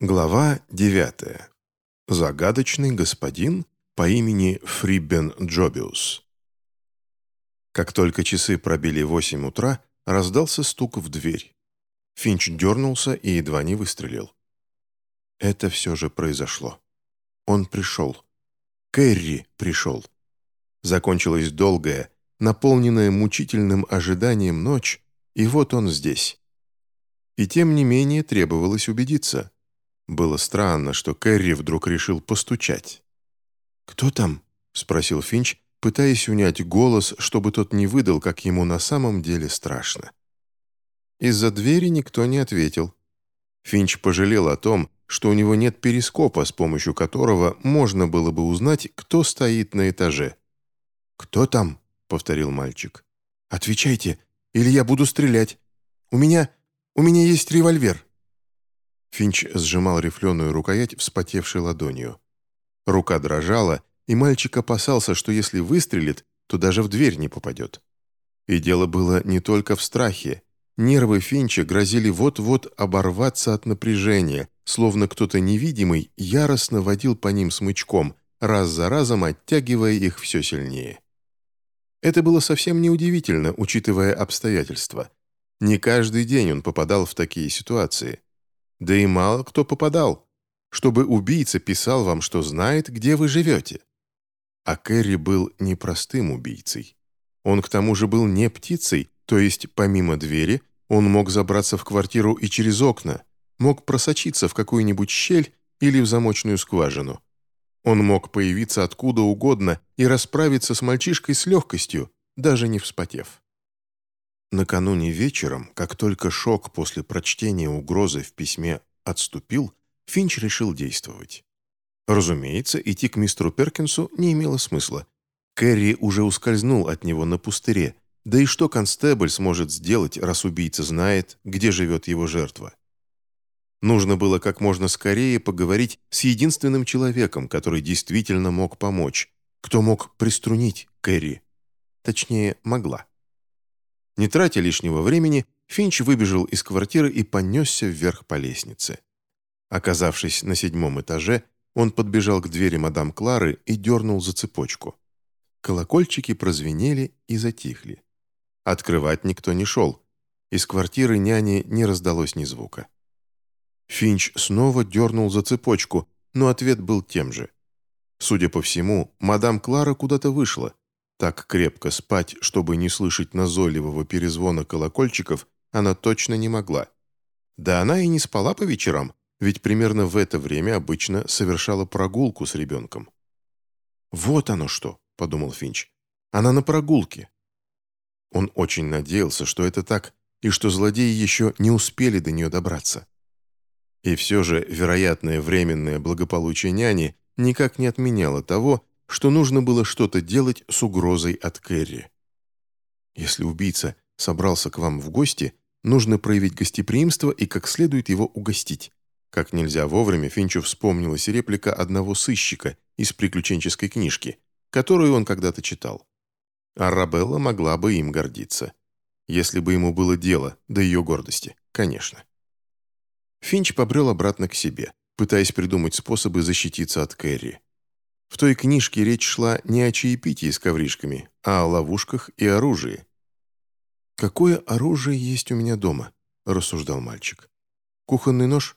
Глава 9. Загадочный господин по имени Фрибен Джобиус. Как только часы пробили 8 утра, раздался стук в дверь. Финч дернулся и едва не выстрелил. Это все же произошло. Он пришел. Кэрри пришел. Закончилась долгая, наполненная мучительным ожиданием ночь, и вот он здесь. И тем не менее требовалось убедиться – было странно, что Кэрри вдруг решил постучать. «Кто там?» — спросил Финч, пытаясь унять голос, чтобы тот не выдал, как ему на самом деле страшно. Из-за двери никто не ответил. Финч пожалел о том, что у него нет перископа, с помощью которого можно было бы узнать, кто стоит на этаже. «Кто там?» — повторил мальчик. «Отвечайте, или я буду стрелять. У меня... у меня есть револьвер». Финч сжимал рифленую рукоять вспотевшей ладонью. Рука дрожала, и мальчик опасался, что если выстрелит, то даже в дверь не попадет. И дело было не только в страхе. Нервы Финча грозили вот-вот оборваться от напряжения, словно кто-то невидимый яростно водил по ним смычком, раз за разом оттягивая их все сильнее. Это было совсем неудивительно, учитывая обстоятельства. Не каждый день он попадал в такие ситуации. Да и мало кто попадал, чтобы убийца писал вам, что знает, где вы живете. А Кэрри был не простым убийцей. Он к тому же был не птицей, то есть помимо двери он мог забраться в квартиру и через окна, мог просочиться в какую-нибудь щель или в замочную скважину. Он мог появиться откуда угодно и расправиться с мальчишкой с легкостью, даже не вспотев. Накануне вечером, как только шок после прочтения угрозы в письме отступил, Финч решил действовать. Разумеется, идти к мистеру Перкинсу не имело смысла. Кэрри уже ускользнул от него на пустыре, да и что констебль сможет сделать, раз убийца знает, где живет его жертва? Нужно было как можно скорее поговорить с единственным человеком, который действительно мог помочь, кто мог приструнить Кэрри. Точнее, могла. Не тратя лишнего времени, Финч выбежал из квартиры и понесся вверх по лестнице. Оказавшись на седьмом этаже, он подбежал к двери мадам Клары и дернул за цепочку. Колокольчики прозвенели и затихли. Открывать никто не шел. Из квартиры няни не раздалось ни звука. Финч снова дернул за цепочку, но ответ был тем же. Судя по всему, мадам Клара куда-то вышла, так крепко спать, чтобы не слышать назойливого перезвона колокольчиков, она точно не могла. Да она и не спала по вечерам, ведь примерно в это время обычно совершала прогулку с ребенком. «Вот оно что», — подумал Финч. «Она на прогулке». Он очень надеялся, что это так, и что злодеи еще не успели до нее добраться. И все же вероятное временное благополучие няни никак не отменяло того, что нужно было что-то делать с угрозой от Кэрри. Если убийца собрался к вам в гости, нужно проявить гостеприимство и как следует его угостить. Как нельзя вовремя Финчу вспомнилась реплика одного сыщика из приключенческой книжки, которую он когда-то читал. Арабелла могла бы им гордиться. Если бы ему было дело до ее гордости, конечно. Финч побрел обратно к себе, пытаясь придумать способы защититься от Кэрри. В той книжке речь шла не о чаепитии с ковришками, а о ловушках и оружии. «Какое оружие есть у меня дома?» – рассуждал мальчик. «Кухонный нож?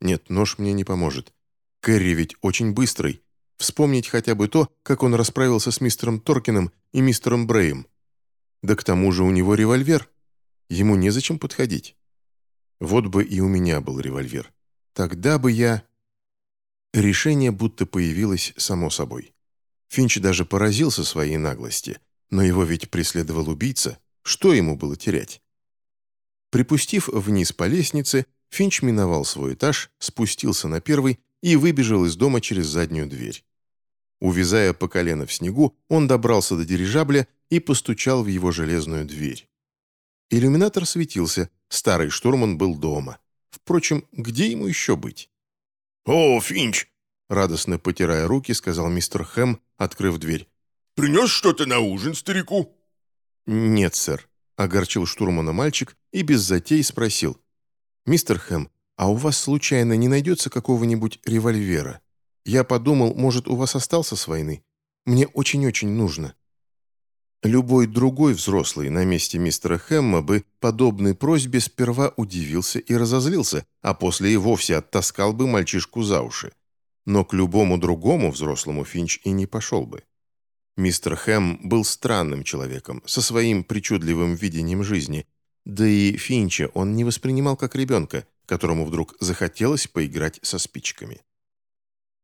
Нет, нож мне не поможет. Кэрри ведь очень быстрый. Вспомнить хотя бы то, как он расправился с мистером Торкиным и мистером Брэем. Да к тому же у него револьвер. Ему незачем подходить. Вот бы и у меня был револьвер. Тогда бы я...» Решение будто появилось само собой. Финч даже поразился своей наглости, но его ведь преследовал убийца, что ему было терять? Припустив вниз по лестнице, Финч миновал свой этаж, спустился на первый и выбежал из дома через заднюю дверь. Увязая по колено в снегу, он добрался до дирижабля и постучал в его железную дверь. Иллюминатор светился, старый штурман был дома. Впрочем, где ему еще быть? «О, Финч!» — радостно потирая руки, сказал мистер Хэм, открыв дверь. «Принес что-то на ужин старику?» «Нет, сэр», — огорчил штурмана мальчик и без затей спросил. «Мистер Хэм, а у вас случайно не найдется какого-нибудь револьвера? Я подумал, может, у вас остался с войны? Мне очень-очень нужно». Любой другой взрослый на месте мистера Хэмма бы подобной просьбе сперва удивился и разозлился, а после и вовсе оттаскал бы мальчишку за уши. Но к любому другому взрослому Финч и не пошел бы. Мистер Хэм был странным человеком, со своим причудливым видением жизни, да и Финча он не воспринимал как ребенка, которому вдруг захотелось поиграть со спичками.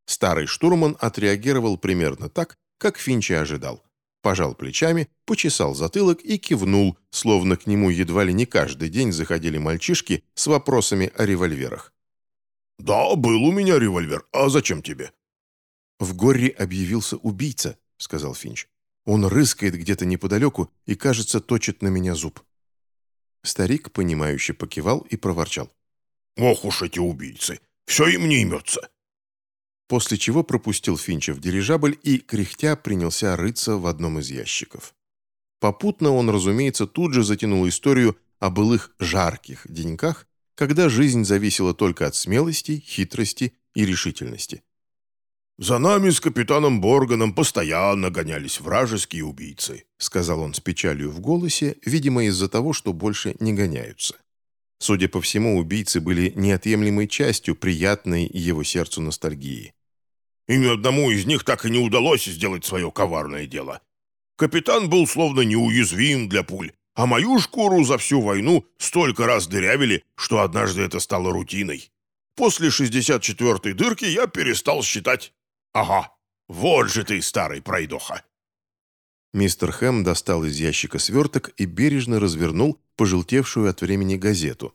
Старый штурман отреагировал примерно так, как Финча ожидал. Пожал плечами, почесал затылок и кивнул, словно к нему едва ли не каждый день заходили мальчишки с вопросами о револьверах. «Да, был у меня револьвер. А зачем тебе?» «В горе объявился убийца», — сказал Финч. «Он рыскает где-то неподалеку и, кажется, точит на меня зуб». Старик, понимающе покивал и проворчал. «Ох уж эти убийцы! Все им не имется!» После чего пропустил Финча в дирижабль и, кряхтя, принялся рыться в одном из ящиков. Попутно он, разумеется, тут же затянул историю о былых жарких деньках, когда жизнь зависела только от смелости, хитрости и решительности. «За нами с капитаном Борганом постоянно гонялись вражеские убийцы», сказал он с печалью в голосе, видимо, из-за того, что больше не гоняются. Судя по всему, убийцы были неотъемлемой частью приятной его сердцу ностальгии. «И ни одному из них так и не удалось сделать свое коварное дело. Капитан был словно неуязвим для пуль, а мою шкуру за всю войну столько раз дырявили, что однажды это стало рутиной. После 64-й дырки я перестал считать. Ага, вот же ты, старый пройдоха!» Мистер Хэм достал из ящика сверток и бережно развернул пожелтевшую от времени газету.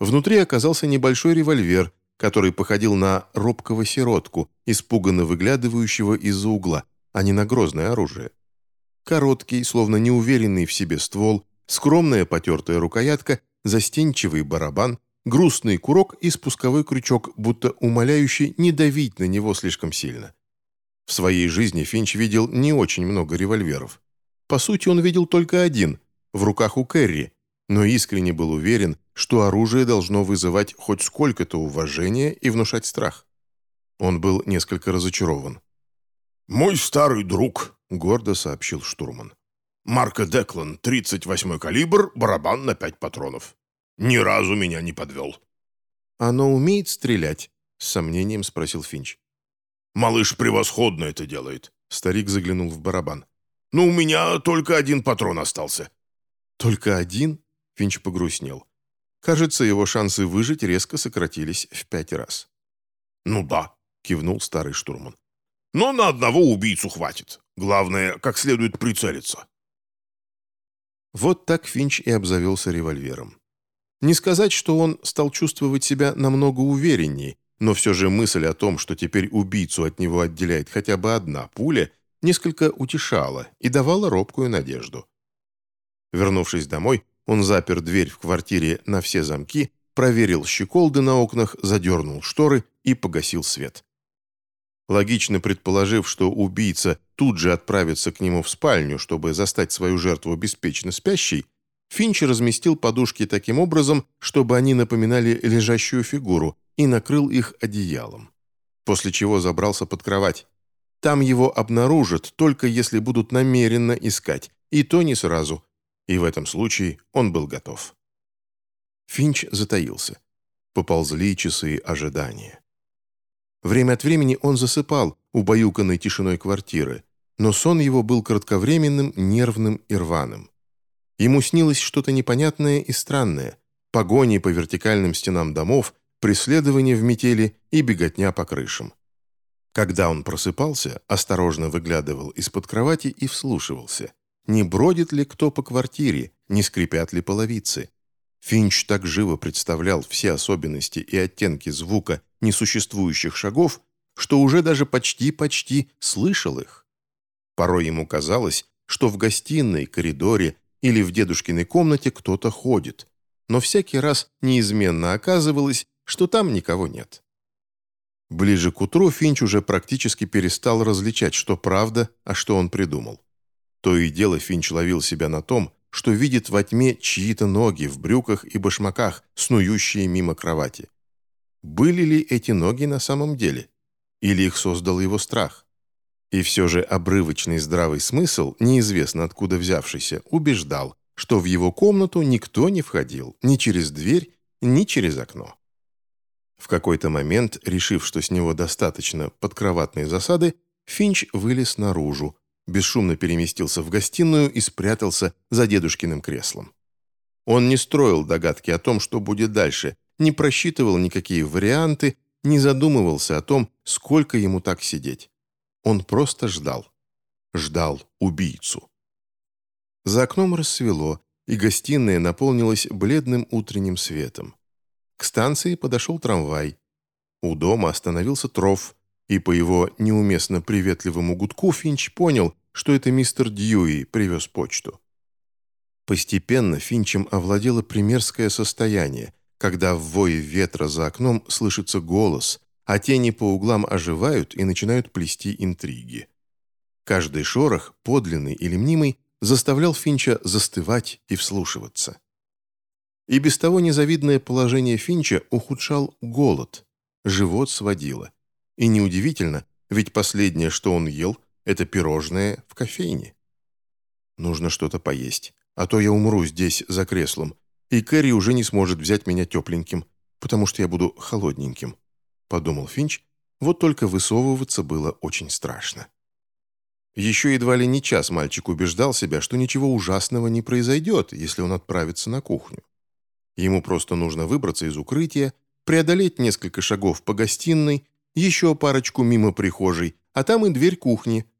Внутри оказался небольшой револьвер, который походил на робкого сиротку, испуганно выглядывающего из-за угла, а не на грозное оружие. Короткий, словно неуверенный в себе ствол, скромная потертая рукоятка, застенчивый барабан, грустный курок и спусковой крючок, будто умоляющий не давить на него слишком сильно. В своей жизни Финч видел не очень много револьверов. По сути, он видел только один, в руках у Кэрри, но искренне был уверен, что оружие должно вызывать хоть сколько-то уважения и внушать страх. Он был несколько разочарован. «Мой старый друг», — гордо сообщил штурман. «Марко Деклан, 38-й калибр, барабан на 5 патронов. Ни разу меня не подвел». «Оно умеет стрелять?» — с сомнением спросил Финч. «Малыш превосходно это делает», — старик заглянул в барабан. «Но у меня только один патрон остался». «Только один?» — Финч погрустнел. Кажется, его шансы выжить резко сократились в пять раз. «Ну да», — кивнул старый штурман. «Но на одного убийцу хватит. Главное, как следует прицелиться». Вот так Финч и обзавелся револьвером. Не сказать, что он стал чувствовать себя намного увереннее, но все же мысль о том, что теперь убийцу от него отделяет хотя бы одна пуля, несколько утешала и давала робкую надежду. Вернувшись домой, он запер дверь в квартире на все замки, проверил щеколды на окнах, задернул шторы и погасил свет. Логично предположив, что убийца тут же отправится к нему в спальню, чтобы застать свою жертву беспечно спящей, Финч разместил подушки таким образом, чтобы они напоминали лежащую фигуру, и накрыл их одеялом. После чего забрался под кровать. Там его обнаружат, только если будут намеренно искать, и то не сразу. И в этом случае он был готов. Финч затаился. Поползли часы ожидания. Время от времени он засыпал, убаюканной тишиной квартиры, но сон его был кратковременным, нервным и рваным. Ему снилось что-то непонятное и странное, погони по вертикальным стенам домов, преследование в метели и беготня по крышам. Когда он просыпался, осторожно выглядывал из-под кровати и вслушивался. Не бродит ли кто по квартире, не скрипят ли половицы. Финч так живо представлял все особенности и оттенки звука несуществующих шагов, что уже даже почти-почти слышал их. Порой ему казалось, что в гостиной, коридоре или в дедушкиной комнате кто-то ходит, но всякий раз неизменно оказывалось, что там никого нет. Ближе к утру Финч уже практически перестал различать, что правда, а что он придумал. То и дело Финч ловил себя на том, что видит во тьме чьи-то ноги в брюках и башмаках, снующие мимо кровати. были ли эти ноги на самом деле? Или их создал его страх? И все же обрывочный здравый смысл, неизвестно откуда взявшийся, убеждал, что в его комнату никто не входил ни через дверь, ни через окно. В какой-то момент, решив, что с него достаточно подкроватной засады, Финч вылез наружу, бесшумно переместился в гостиную и спрятался за дедушкиным креслом. Он не строил догадки о том, что будет дальше, не просчитывал никакие варианты, не задумывался о том, сколько ему так сидеть. Он просто ждал. Ждал убийцу. За окном рассвело, и гостиная наполнилась бледным утренним светом. К станции подошел трамвай. У дома остановился Троф, и по его неуместно приветливому гудку Финч понял, что это мистер Дьюи привез почту. Постепенно Финчем овладело примерское состояние, когда в вое ветра за окном слышится голос, а тени по углам оживают и начинают плести интриги. Каждый шорох, подлинный или мнимый, заставлял Финча застывать и вслушиваться. И без того незавидное положение Финча ухудшал голод, живот сводило. И неудивительно, ведь последнее, что он ел, это пирожное в кофейне. Нужно что-то поесть, а то я умру здесь за креслом, и Кэрри уже не сможет взять меня тепленьким, потому что я буду холодненьким», — подумал Финч, вот только высовываться было очень страшно. Еще едва ли не час мальчик убеждал себя, что ничего ужасного не произойдет, если он отправится на кухню. Ему просто нужно выбраться из укрытия, преодолеть несколько шагов по гостиной, еще парочку мимо прихожей, а там и дверь кухни.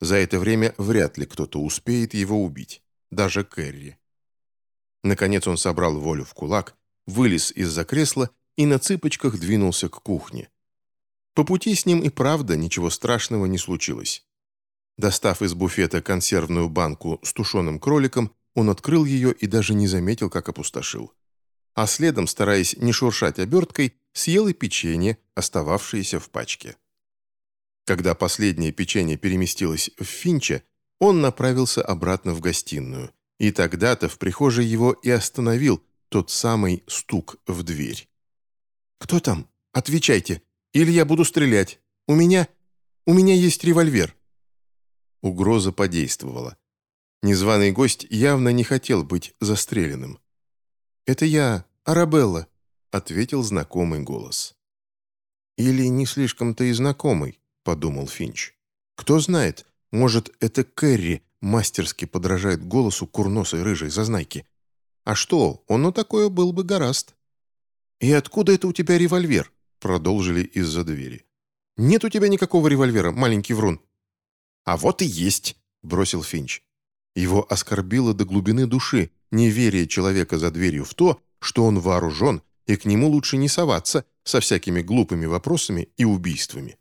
За это время вряд ли кто-то успеет его убить, даже Кэрри. Наконец он собрал волю в кулак, вылез из-за кресла и на цыпочках двинулся к кухне. По пути с ним и правда ничего страшного не случилось. Достав из буфета консервную банку с тушеным кроликом, он открыл ее и даже не заметил, как опустошил. А следом, стараясь не шуршать оберткой, съел и печенье, остававшееся в пачке. Когда последнее печенье переместилось в Финча, он направился обратно в гостиную – и тогда-то в прихожей его и остановил тот самый стук в дверь. «Кто там? Отвечайте, или я буду стрелять. У меня... у меня есть револьвер». Угроза подействовала. Незваный гость явно не хотел быть застреленным. «Это я, Арабелла», — ответил знакомый голос. «Или не слишком-то и знакомый», — подумал Финч. «Кто знает, может, это Кэрри мастерски подражает голосу курносой рыжей зазнайки. А что, он на такое был бы гораст. «И откуда это у тебя револьвер?» Продолжили из-за двери. «Нет у тебя никакого револьвера, маленький врун». «А вот и есть», — бросил Финч. Его оскорбило до глубины души неверие человека за дверью в то, что он вооружен, и к нему лучше не соваться со всякими глупыми вопросами и убийствами.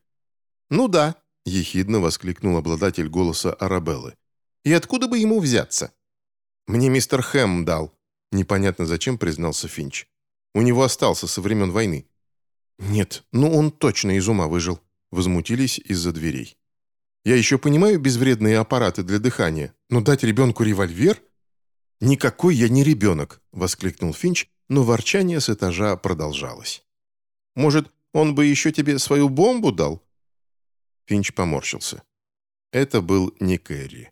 «Ну да», — ехидно воскликнул обладатель голоса Арабеллы. И откуда бы ему взяться? Мне мистер Хэм дал. Непонятно зачем признался Финч. У него остался со времен войны. Нет, ну он точно из ума выжил. Возмутились из-за дверей. Я еще понимаю безвредные аппараты для дыхания, но дать ребенку револьвер? Никакой я не ребенок, воскликнул Финч, но ворчание с этажа продолжалось. Может, он бы еще тебе свою бомбу дал? Финч поморщился. Это был не Кэрри.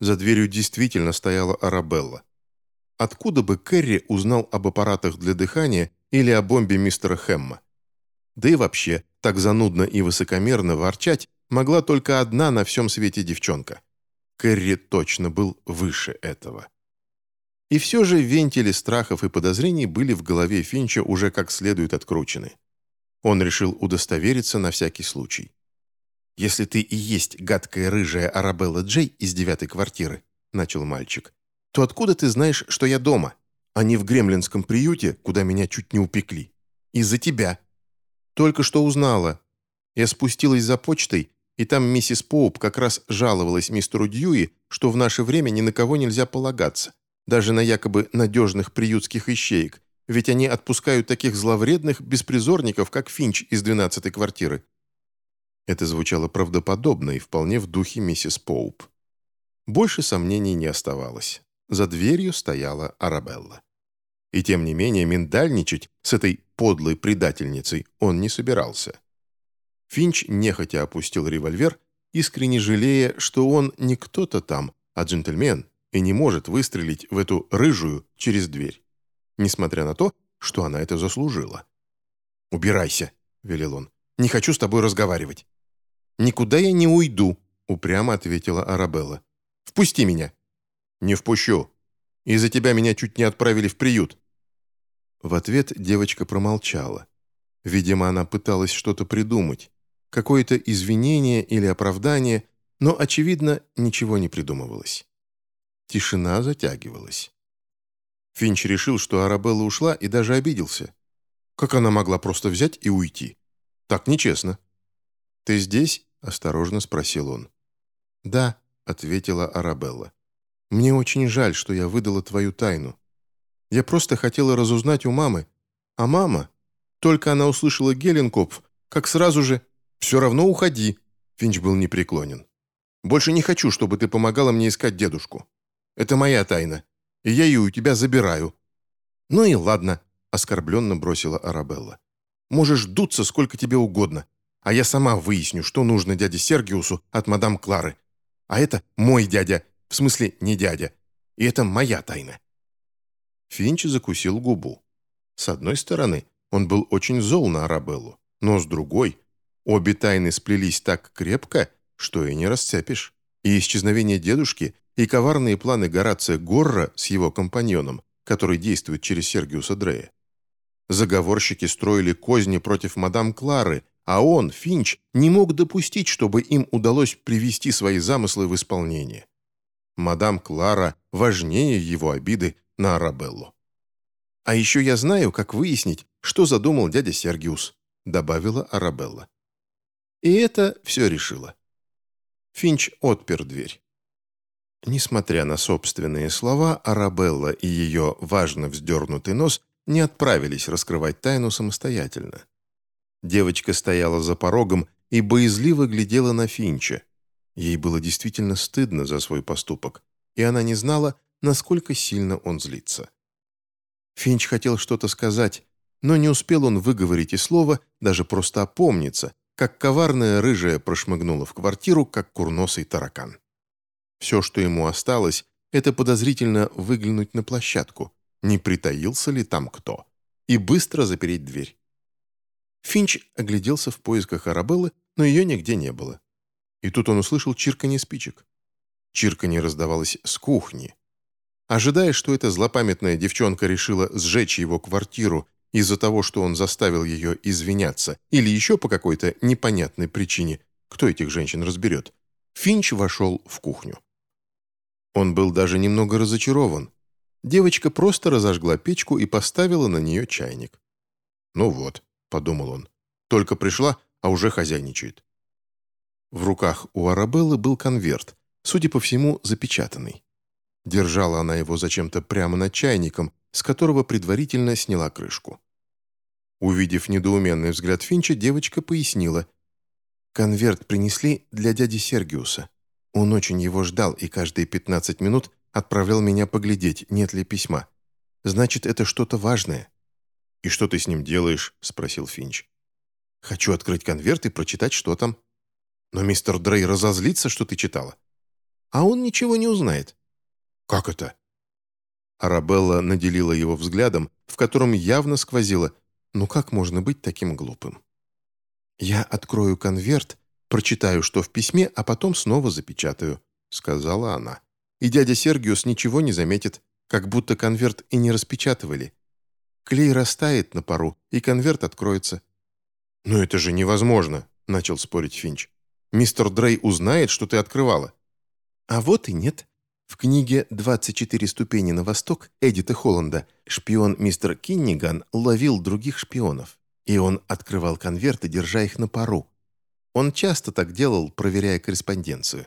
За дверью действительно стояла Арабелла. Откуда бы Кэрри узнал об аппаратах для дыхания или о бомбе мистера Хэмма? Да и вообще, так занудно и высокомерно ворчать могла только одна на всем свете девчонка. Кэрри точно был выше этого. И все же вентили страхов и подозрений были в голове Финча уже как следует откручены. Он решил удостовериться на всякий случай. «Если ты и есть гадкая рыжая Арабелла Джей из девятой квартиры», — начал мальчик, «то откуда ты знаешь, что я дома, а не в гремлинском приюте, куда меня чуть не упекли? Из-за тебя. Только что узнала. Я спустилась за почтой, и там миссис Поуп как раз жаловалась мистеру Дьюи, что в наше время ни на кого нельзя полагаться, даже на якобы надежных приютских ищеек, ведь они отпускают таких зловредных беспризорников, как Финч из двенадцатой квартиры. Это звучало правдоподобно и вполне в духе миссис Поуп. Больше сомнений не оставалось. За дверью стояла Арабелла. И тем не менее миндальничать с этой подлой предательницей он не собирался. Финч нехотя опустил револьвер, искренне жалея, что он не кто-то там, а джентльмен, и не может выстрелить в эту рыжую через дверь, несмотря на то, что она это заслужила. «Убирайся», — велел он. «Не хочу с тобой разговаривать». «Никуда я не уйду», — упрямо ответила Арабелла. «Впусти меня». «Не впущу. Из-за тебя меня чуть не отправили в приют». В ответ девочка промолчала. Видимо, она пыталась что-то придумать, какое-то извинение или оправдание, но, очевидно, ничего не придумывалось. Тишина затягивалась. Финч решил, что Арабелла ушла и даже обиделся. Как она могла просто взять и уйти? Так нечестно. «Ты здесь?» – осторожно спросил он. «Да», – ответила Арабелла. «Мне очень жаль, что я выдала твою тайну. Я просто хотела разузнать у мамы. А мама, только она услышала Геленкопф, как сразу же «Все равно уходи», – Финч был непреклонен. «Больше не хочу, чтобы ты помогала мне искать дедушку. Это моя тайна, и я ее у тебя забираю». «Ну и ладно», — оскорбленно бросила Арабелла. «Можешь дуться сколько тебе угодно, а я сама выясню, что нужно дяде Сергиусу от мадам Клары. А это мой дядя, в смысле не дядя, и это моя тайна». Финч закусил губу. С одной стороны, он был очень зол на Арабеллу, но с другой, обе тайны сплелись так крепко, что и не расцепишь. И исчезновение дедушки и коварные планы Горация Горра с его компаньоном, который действует через Сергиуса Дрея. Заговорщики строили козни против мадам Клары, а он, Финч, не мог допустить, чтобы им удалось привести свои замыслы в исполнение. Мадам Клара важнее его обиды на Арабеллу. «А еще я знаю, как выяснить, что задумал дядя Сергиус», добавила Арабелла. И это все решило. Финч отпер дверь. Несмотря на собственные слова, Арабелла и ее важно вздернутый нос не отправились раскрывать тайну самостоятельно. Девочка стояла за порогом и боязливо глядела на Финча. Ей было действительно стыдно за свой поступок, и она не знала, насколько сильно он злится. Финч хотел что-то сказать, но не успел он выговорить и слова, даже просто опомниться, как коварная рыжая прошмыгнула в квартиру, как курносый таракан. Все, что ему осталось, это подозрительно выглянуть на площадку, не притаился ли там кто, и быстро запереть дверь. Финч огляделся в поисках Арабеллы, но ее нигде не было. И тут он услышал чирканье спичек. Чирканье раздавалось с кухни. Ожидая, что эта злопамятная девчонка решила сжечь его квартиру из-за того, что он заставил ее извиняться, или еще по какой-то непонятной причине, кто этих женщин разберет, Финч вошел в кухню. Он был даже немного разочарован. Девочка просто разожгла печку и поставила на нее чайник. «Ну вот», — подумал он, — «только пришла, а уже хозяйничает». В руках у Арабеллы был конверт, судя по всему, запечатанный. Держала она его зачем-то прямо над чайником, с которого предварительно сняла крышку. Увидев недоуменный взгляд Финча, девочка пояснила. «Конверт принесли для дяди Сергиуса. Он очень его ждал и каждые 15 минут отправлял меня поглядеть, нет ли письма. Значит, это что-то важное. «И что ты с ним делаешь?» – спросил Финч. «Хочу открыть конверт и прочитать, что там». «Но мистер Дрей разозлится, что ты читала». «А он ничего не узнает». «Как это?» Арабелла наделила его взглядом, в котором явно сквозило «Ну как можно быть таким глупым?» «Я открою конверт Прочитаю, что в письме, а потом снова запечатаю», — сказала она. И дядя Сергиус ничего не заметит, как будто конверт и не распечатывали. Клей растает на пару, и конверт откроется. «Но это же невозможно», — начал спорить Финч. «Мистер Дрей узнает, что ты открывала». «А вот и нет», в книге «24 ступени на восток» Эдита Холланда шпион мистер Кинниган ловил других шпионов, и он открывал конверты, держа их на пару. Он часто так делал, проверяя корреспонденцию.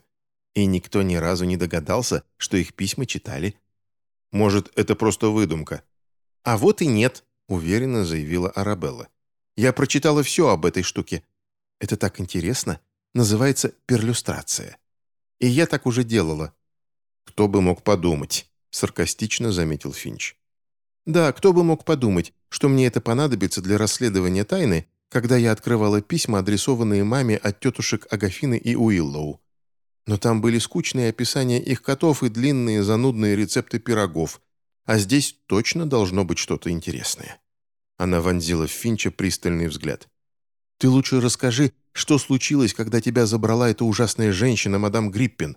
И никто ни разу не догадался, что их письма читали. «Может, это просто выдумка?» «А вот и нет», — уверенно заявила Арабелла. «Я прочитала все об этой штуке. Это так интересно. Называется перлюстрация. И я так уже делала». «Кто бы мог подумать», — саркастично заметил Финч. Да, кто бы мог подумать, что мне это понадобится для расследования тайны, когда я открывала письма, адресованные маме от тетушек Агафины и Уиллоу. Но там были скучные описания их котов и длинные занудные рецепты пирогов, а здесь точно должно быть что-то интересное. Она вонзила в Финча пристальный взгляд. «Ты лучше расскажи, что случилось, когда тебя забрала эта ужасная женщина, мадам Гриппин?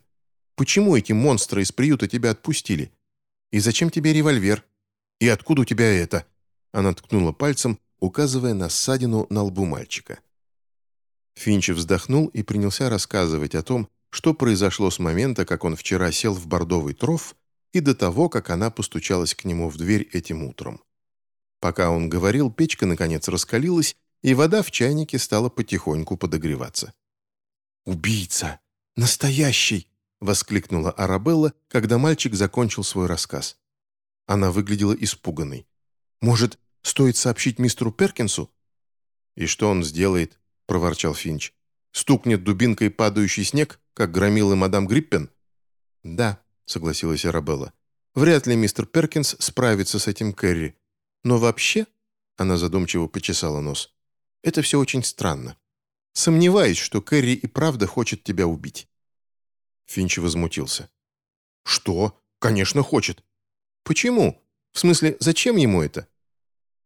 Почему эти монстры из приюта тебя отпустили? И зачем тебе револьвер? И откуда у тебя это?» Она ткнула пальцем, указывая на ссадину на лбу мальчика. Финч вздохнул и принялся рассказывать о том, что произошло с момента, как он вчера сел в бордовый троф, и до того, как она постучалась к нему в дверь этим утром. Пока он говорил, печка наконец раскалилась, и вода в чайнике стала потихоньку подогреваться. «Убийца! Настоящий!» — воскликнула Арабелла, когда мальчик закончил свой рассказ. Она выглядела испуганной. «Может, стоит сообщить мистеру Перкинсу?» «И что он сделает?» — проворчал Финч. «Стукнет дубинкой падающий снег, как громила мадам Гриппен?» «Да», — согласилась Арабелла. «Вряд ли мистер Перкинс справится с этим Кэрри. Но вообще...» — она задумчиво почесала нос. «Это все очень странно. Сомневаюсь, что Кэрри и правда хочет тебя убить». Финч возмутился. «Что? Конечно, хочет. Почему? В смысле, зачем ему это?»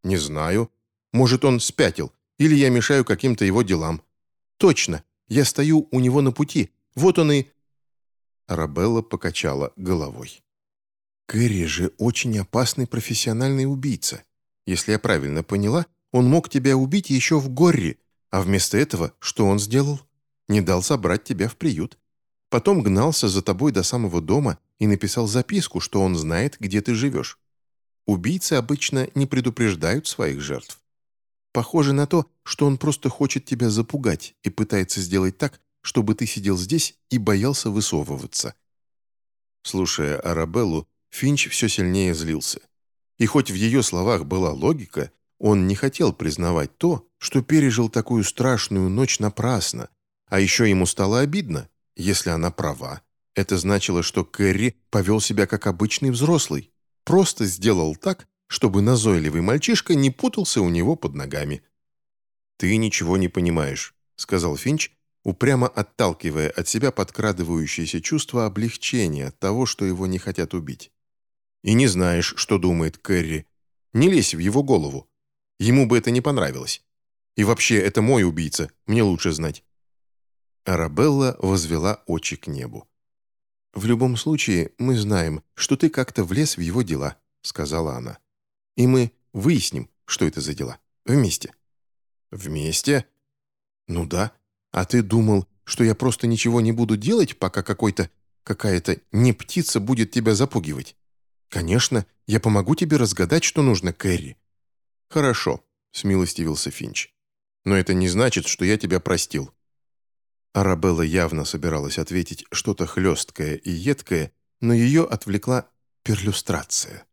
«Не знаю. Может, он спятил, или я мешаю каким-то его делам. Точно, я стою у него на пути. Вот он и...» Арабелла покачала головой. «Кэрри же очень опасный профессиональный убийца. Если я правильно поняла, он мог тебя убить еще в Горре, а вместо этого что он сделал? Не дал забрать тебя в приют. Потом гнался за тобой до самого дома и написал записку, что он знает, где ты живешь. Убийцы обычно не предупреждают своих жертв. Похоже на то, что он просто хочет тебя запугать и пытается сделать так, чтобы ты сидел здесь и боялся высовываться». Слушая Арабеллу, Финч все сильнее злился. И хоть в ее словах была логика, он не хотел признавать то, что пережил такую страшную ночь напрасно, а еще ему стало обидно, если она права. Это значило, что Кэрри повел себя как обычный взрослый, Просто сделал так, чтобы назойливый мальчишка не путался у него под ногами. «Ты ничего не понимаешь», — сказал Финч, упрямо отталкивая от себя подкрадывающееся чувство облегчения от того, что его не хотят убить. «И не знаешь, что думает Кэрри. Не лезь в его голову. Ему бы это не понравилось. И вообще, это мой убийца, мне лучше знать». Арабелла возвела очи к небу. «В любом случае, мы знаем, что ты как-то влез в его дела», — сказала она. «И мы выясним, что это за дела. Вместе». «Вместе?» «Ну да. А ты думал, что я просто ничего не буду делать, пока какой-то... какая-то не птица будет тебя запугивать? Конечно, я помогу тебе разгадать, что нужно Кэрри». «Хорошо», — смилостивился Финч. «Но это не значит, что я тебя простил. Арабелла явно собиралась ответить что-то хлесткое и едкое, но ее отвлекла перлюстрация.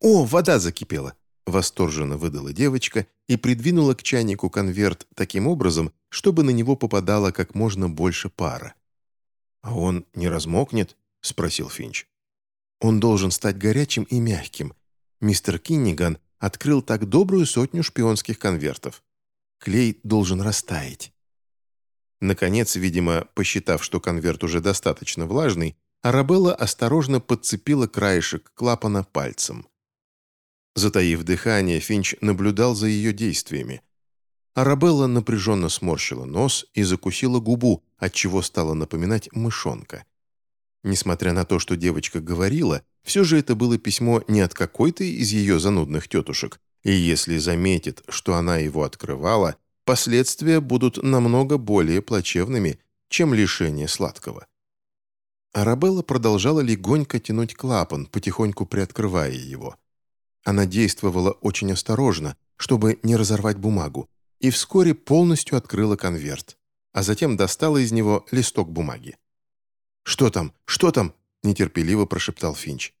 «О, вода закипела!» — восторженно выдала девочка и придвинула к чайнику конверт таким образом, чтобы на него попадало как можно больше пара. «А он не размокнет?» — спросил Финч. «Он должен стать горячим и мягким. Мистер Кинниган открыл так добрую сотню шпионских конвертов. Клей должен растаять». Наконец, видимо, посчитав, что конверт уже достаточно влажный, Арабелла осторожно подцепила краешек клапана пальцем. Затаив дыхание, Финч наблюдал за ее действиями. Арабелла напряженно сморщила нос и закусила губу, отчего стала напоминать мышонка. Несмотря на то, что девочка говорила, все же это было письмо не от какой-то из ее занудных тетушек, и если заметит, что она его открывала, последствия будут намного более плачевными, чем лишение сладкого. Арабелла продолжала легонько тянуть клапан, потихоньку приоткрывая его. Она действовала очень осторожно, чтобы не разорвать бумагу, и вскоре полностью открыла конверт, а затем достала из него листок бумаги. «Что там? Что там?» – нетерпеливо прошептал Финч.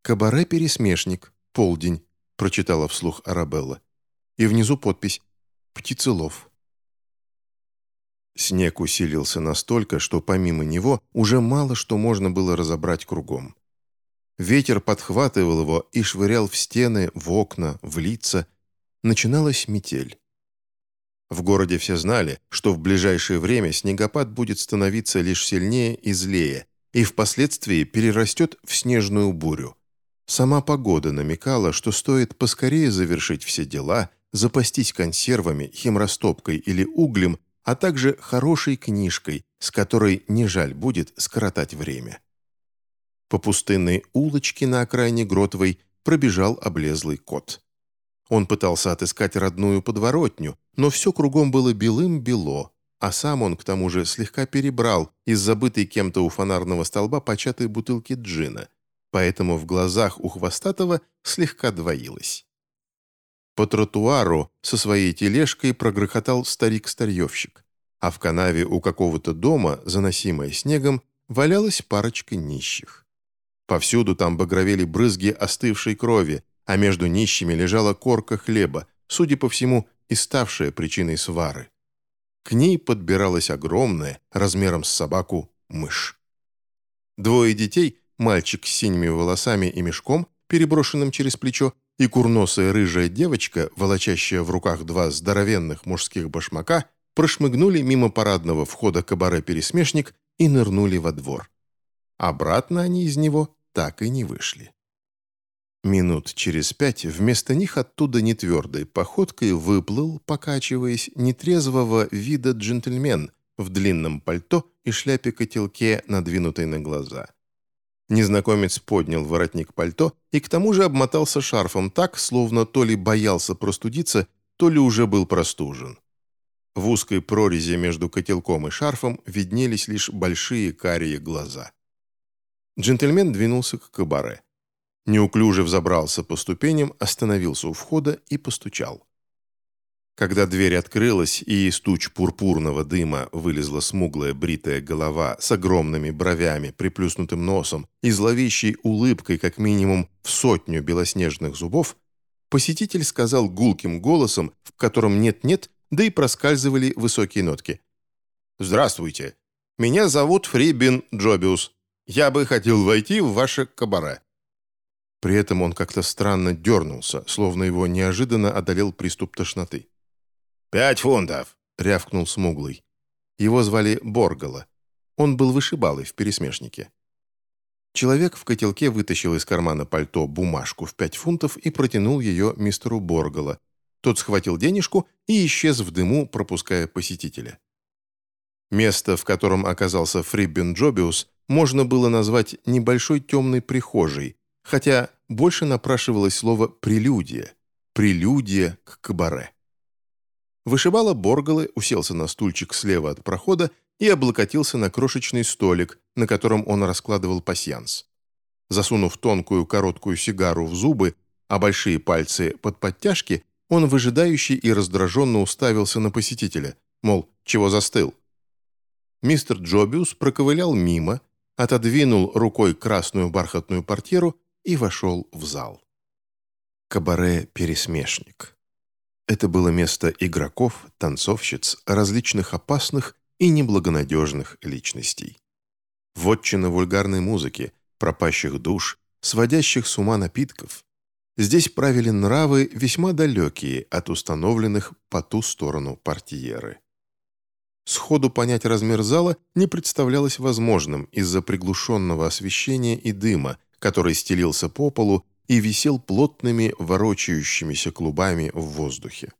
«Кабаре-пересмешник. Полдень», – прочитала вслух Арабелла. И внизу подпись Птицелов. Снег усилился настолько, что помимо него уже мало что можно было разобрать кругом. Ветер подхватывал его и швырял в стены, в окна, в лица. Начиналась метель. В городе все знали, что в ближайшее время снегопад будет становиться лишь сильнее и злее, и впоследствии перерастет в снежную бурю. Сама погода намекала, что стоит поскорее завершить все дела, запастись консервами, химрастопкой или углем, а также хорошей книжкой, с которой не жаль будет скоротать время. По пустынной улочке на окраине Гротовой пробежал облезлый кот. Он пытался отыскать родную подворотню, но все кругом было белым-бело, а сам он, к тому же, слегка перебрал из забытой кем-то у фонарного столба початой бутылки джина, поэтому в глазах у Хвостатого слегка двоилось. По тротуару со своей тележкой прогрохотал старик-старьевщик, а в канаве у какого-то дома, заносимая снегом, валялась парочка нищих. Повсюду там багровели брызги остывшей крови, а между нищими лежала корка хлеба, судя по всему, и ставшая причиной свары. К ней подбиралась огромная, размером с собаку, мышь. Двое детей, мальчик с синими волосами и мешком, переброшенным через плечо, и курносая рыжая девочка, волочащая в руках два здоровенных мужских башмака, прошмыгнули мимо парадного входа кабаре-пересмешник и нырнули во двор. Обратно они из него так и не вышли. Минут через пять вместо них оттуда нетвердой походкой выплыл, покачиваясь, нетрезвого вида джентльмен в длинном пальто и шляпе-котелке, надвинутой на глаза. Незнакомец поднял воротник пальто и к тому же обмотался шарфом так, словно то ли боялся простудиться, то ли уже был простужен. В узкой прорези между котелком и шарфом виднелись лишь большие карие глаза. Джентльмен двинулся к кабаре. Неуклюже взобрался по ступеням, остановился у входа и постучал. Когда дверь открылась и из туч пурпурного дыма вылезла смуглая бритая голова с огромными бровями, приплюснутым носом и зловещей улыбкой как минимум в сотню белоснежных зубов, посетитель сказал гулким голосом, в котором нет-нет, да и проскальзывали высокие нотки. «Здравствуйте. Меня зовут Фрибин Джобиус. Я бы хотел войти в ваше кабаре». При этом он как-то странно дернулся, словно его неожиданно одолел приступ тошноты. «Пять фунтов!» — рявкнул смуглый. Его звали Боргала. Он был вышибалой в пересмешнике. Человек в котелке вытащил из кармана пальто бумажку в пять фунтов и протянул ее мистеру Боргала. Тот схватил денежку и исчез в дыму, пропуская посетителя. Место, в котором оказался Фриббен Джобиус, можно было назвать небольшой темной прихожей, хотя больше напрашивалось слово «прелюдия», «прелюдия к кабаре». Вышибала Боргалы уселся на стульчик слева от прохода и облокотился на крошечный столик, на котором он раскладывал пасьянс. Засунув тонкую короткую сигару в зубы, а большие пальцы под подтяжки, он выжидающий и раздраженно уставился на посетителя, мол, чего застыл. Мистер Джобиус проковылял мимо, отодвинул рукой красную бархатную портьеру и вошел в зал. Кабаре-пересмешник. Это было место игроков, танцовщиц, различных опасных и неблагонадежных личностей. Вотчина вульгарной музыки, пропащих душ, сводящих с ума напитков. Здесь правили нравы, весьма далекие от установленных по ту сторону портьеры. Сходу понять размер зала не представлялось возможным из-за приглушенного освещения и дыма, который стелился по полу и висел плотными ворочающимися клубами в воздухе.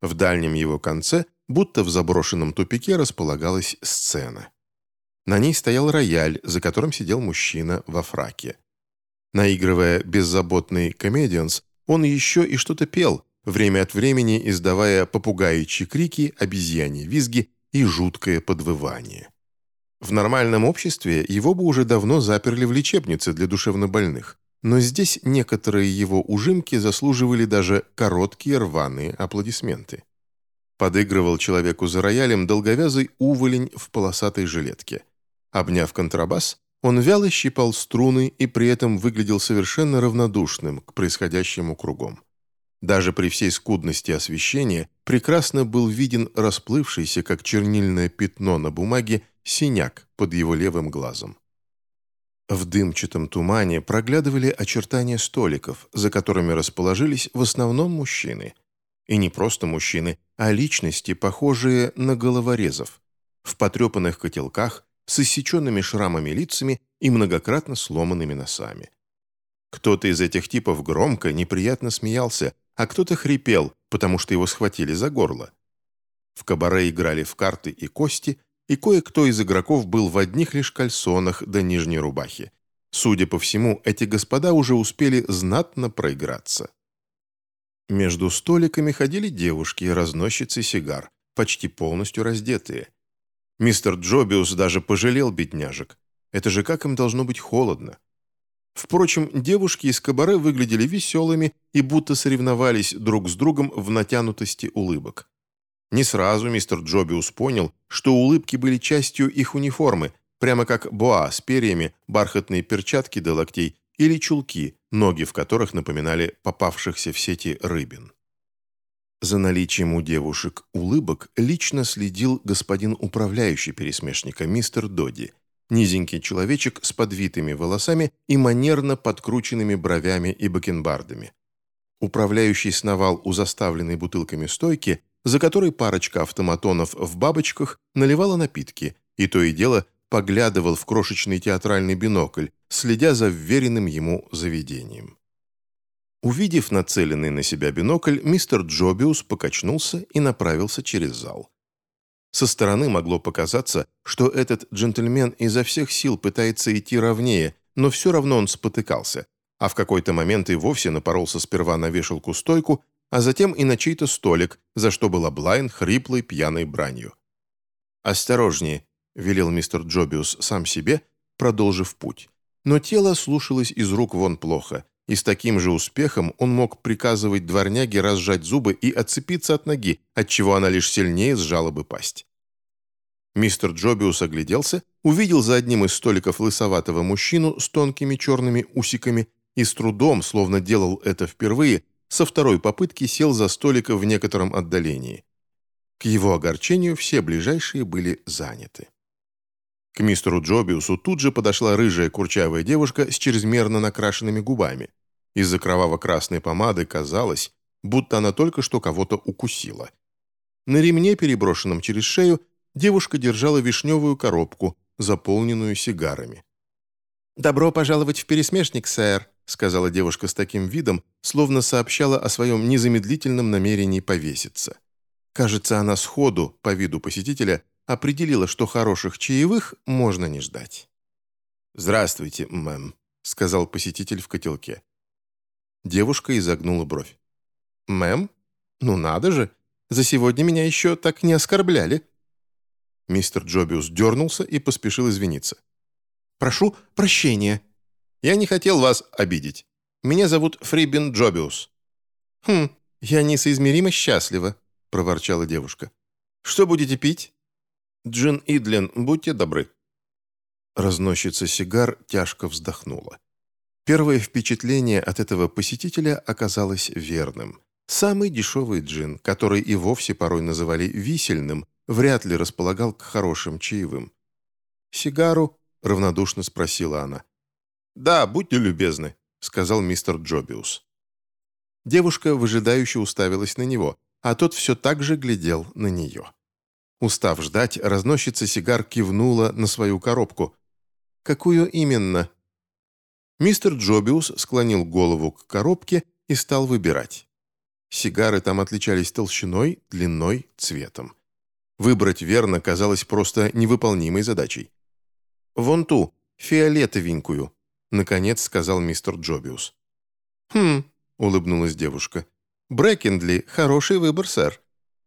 В дальнем его конце, будто в заброшенном тупике, располагалась сцена. На ней стоял рояль, за которым сидел мужчина во фраке. Наигрывая беззаботный комедианс, он еще и что-то пел, время от времени издавая попугаичьи крики, обезьяньи визги и жуткое подвывание. В нормальном обществе его бы уже давно заперли в лечебнице для душевнобольных, но здесь некоторые его ужимки заслуживали даже короткие рваные аплодисменты. Подыгрывал человеку за роялем долговязый уволень в полосатой жилетке. Обняв контрабас, он вяло щипал струны и при этом выглядел совершенно равнодушным к происходящему кругом. Даже при всей скудности освещения прекрасно был виден расплывшийся, как чернильное пятно на бумаге, синяк под его левым глазом. В дымчатом тумане проглядывали очертания столиков, за которыми расположились в основном мужчины. И не просто мужчины, а личности, похожие на головорезов. В потрепанных котелках, с иссеченными шрамами лицами и многократно сломанными носами. Кто-то из этих типов громко, неприятно смеялся, а кто-то хрипел, потому что его схватили за горло. В кабаре играли в карты и кости, и кое-кто из игроков был в одних лишь кальсонах до нижней рубахи. Судя по всему, эти господа уже успели знатно проиграться. Между столиками ходили девушки, разносчицы сигар, почти полностью раздетые. Мистер Джобиус даже пожалел бедняжек. Это же как им должно быть холодно. Впрочем, девушки из кабаре выглядели веселыми и будто соревновались друг с другом в натянутости улыбок. Не сразу мистер Джобиус понял, что улыбки были частью их униформы, прямо как боа с перьями, бархатные перчатки до локтей или чулки, ноги в которых напоминали попавшихся в сети рыбин. За наличием у девушек улыбок лично следил господин управляющий пересмешника, мистер Доди, низенький человечек с подвитыми волосами и манерно подкрученными бровями и бакенбардами. Управляющий сновал у заставленной бутылками стойки, за которой парочка автоматонов в бабочках наливала напитки, и то и дело поглядывал в крошечный театральный бинокль, следя за вверенным ему заведением. Увидев нацеленный на себя бинокль, мистер Джобиус покачнулся и направился через зал. Со стороны могло показаться, что этот джентльмен изо всех сил пытается идти ровнее, но все равно он спотыкался, а в какой-то момент и вовсе напоролся сперва на вешалку-стойку, а затем и на чей-то столик, за что был облайн хриплой пьяной бранью. «Осторожнее», — велел мистер Джобиус сам себе, продолжив путь. Но тело слушалось из рук вон плохо, и с таким же успехом он мог приказывать дворняге разжать зубы и отцепиться от ноги, отчего она лишь сильнее сжала бы пасть. Мистер Джобиус огляделся, увидел за одним из столиков лысоватого мужчину с тонкими черными усиками и с трудом, словно делал это впервые, со второй попытки сел за столик в некотором отдалении. К его огорчению все ближайшие были заняты. К мистеру Джобиусу тут же подошла рыжая курчавая девушка с чрезмерно накрашенными губами. Из-за кроваво-красной помады казалось, будто она только что кого-то укусила. На ремне, переброшенном через шею, девушка держала вишневую коробку, заполненную сигарами. «Добро пожаловать в пересмешник, сэр», сказала девушка с таким видом, словно сообщала о своем незамедлительном намерении повеситься. Кажется, она сходу, по виду посетителя, определила, что хороших чаевых можно не ждать. «Здравствуйте, мэм», — сказал посетитель в котелке. Девушка изогнула бровь. «Мэм? Ну надо же! За сегодня меня еще так не оскорбляли!» Мистер Джобиус дернулся и поспешил извиниться. «Прошу прощения», я не хотел вас обидеть. Меня зовут Фрибин Джобиус». «Хм, я несоизмеримо счастлива», — проворчала девушка. «Что будете пить?» «Джин Идлин, будьте добры». Разносчица сигар тяжко вздохнула. Первое впечатление от этого посетителя оказалось верным. Самый дешевый джин, который и вовсе порой называли висельным, вряд ли располагал к хорошим чаевым. «Сигару?» — равнодушно спросила она. «Да, будьте любезны», — сказал мистер Джобиус. Девушка выжидающе уставилась на него, а тот все так же глядел на нее. Устав ждать, разносчица сигар кивнула на свою коробку. «Какую именно?» Мистер Джобиус склонил голову к коробке и стал выбирать. Сигары там отличались толщиной, длиной, цветом. Выбрать верно казалось просто невыполнимой задачей. «Вон ту, фиолетовенькую», наконец сказал мистер Джобиус. «Хм», — улыбнулась девушка. «Брэкендли — хороший выбор, сэр.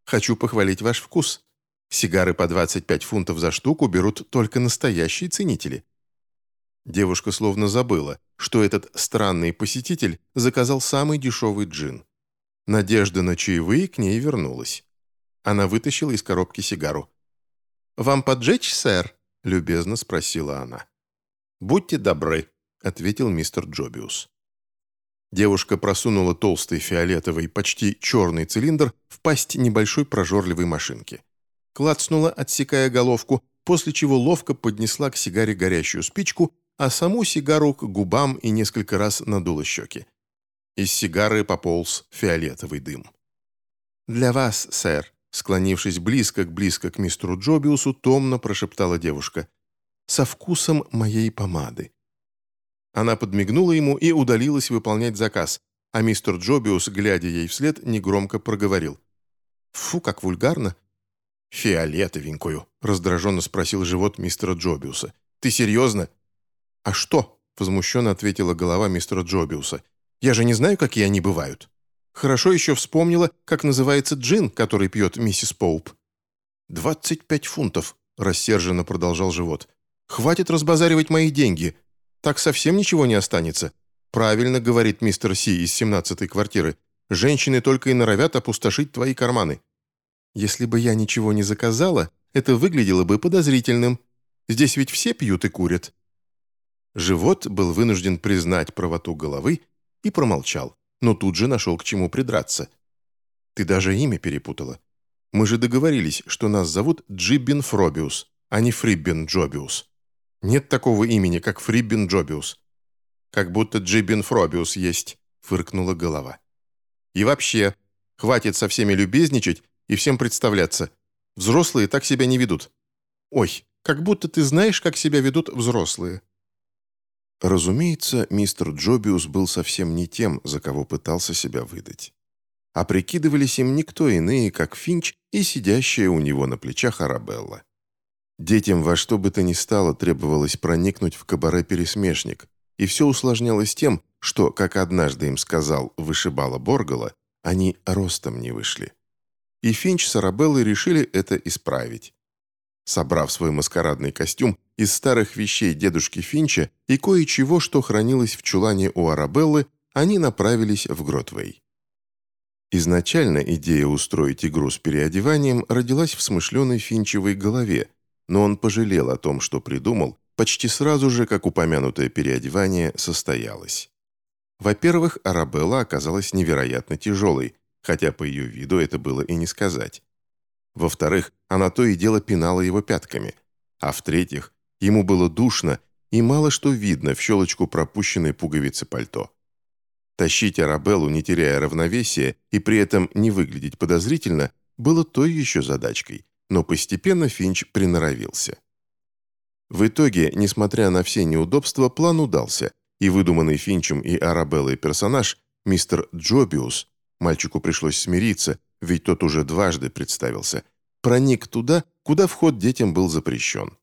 Хочу похвалить ваш вкус. Сигары по 25 фунтов за штуку берут только настоящие ценители». Девушка словно забыла, что этот странный посетитель заказал самый дешевый джин. Надежда на чаевые к ней вернулась. Она вытащила из коробки сигару. «Вам поджечь, сэр?» — любезно спросила она. «Будьте добры», — ответил мистер Джобиус. Девушка просунула толстый фиолетовый, почти черный цилиндр в пасть небольшой прожорливой машинки. Клацнула, отсекая головку, после чего ловко поднесла к сигаре горящую спичку, а саму сигару к губам и несколько раз надула щеки. Из сигары пополз фиолетовый дым. «Для вас, сэр», склонившись близко-близко к мистеру Джобиусу, томно прошептала девушка. «Со вкусом моей помады». Она подмигнула ему и удалилась выполнять заказ, а мистер Джобиус, глядя ей вслед, негромко проговорил. «Фу, как вульгарно!» «Фиолетовенькую», — раздраженно спросил живот мистера Джобиуса. «Ты серьезно?» «А что?» — возмущенно ответила голова мистера Джобиуса. «Я же не знаю, какие они бывают. Хорошо еще вспомнила, как называется джин, который пьет миссис Поуп». «Двадцать пять фунтов», — рассерженно продолжал живот. «Хватит разбазаривать мои деньги. Так совсем ничего не останется. Правильно говорит мистер Си из семнадцатой квартиры. Женщины только и норовят опустошить твои карманы. Если бы я ничего не заказала, это выглядело бы подозрительным. Здесь ведь все пьют и курят». Живот был вынужден признать правоту головы и промолчал, но тут же нашел к чему придраться. «Ты даже имя перепутала. Мы же договорились, что нас зовут Джиббин Фробиус, а не Фриббин Джобиус. Нет такого имени, как Фриббин Джобиус. Как будто Джиббин Фробиус есть», — фыркнула голова. «И вообще, хватит со всеми любезничать и всем представляться. Взрослые так себя не ведут. Ой, как будто ты знаешь, как себя ведут взрослые». Разумеется, мистер Джобиус был совсем не тем, за кого пытался себя выдать. А прикидывались им никто иные, как Финч и сидящая у него на плечах Арабелла. Детям во что бы то ни стало требовалось проникнуть в кабаре-пересмешник, и все усложнялось тем, что, как однажды им сказал вышибала Боргала, они ростом не вышли. И Финч с Арабеллой решили это исправить. Собрав свой маскарадный костюм из старых вещей дедушки Финча и кое-чего, что хранилось в чулане у Арабеллы, они направились в Гротвей. Изначально идея устроить игру с переодеванием родилась в смышленой Финчевой голове, но он пожалел о том, что придумал, почти сразу же, как упомянутое переодевание состоялось. Во-первых, Арабелла оказалась невероятно тяжелой, хотя по ее виду это было и не сказать. Во-вторых, она то и дело пинала его пятками. А в-третьих, ему было душно и мало что видно в щелочку пропущенной пуговицы пальто. Тащить Арабеллу, не теряя равновесия и при этом не выглядеть подозрительно, было той еще задачкой, но постепенно Финч приноровился. В итоге, несмотря на все неудобства, план удался, и выдуманный Финчем и Арабеллой персонаж, мистер Джобиус, мальчику пришлось смириться, ведь тот уже дважды представился, проник туда, куда вход детям был запрещен.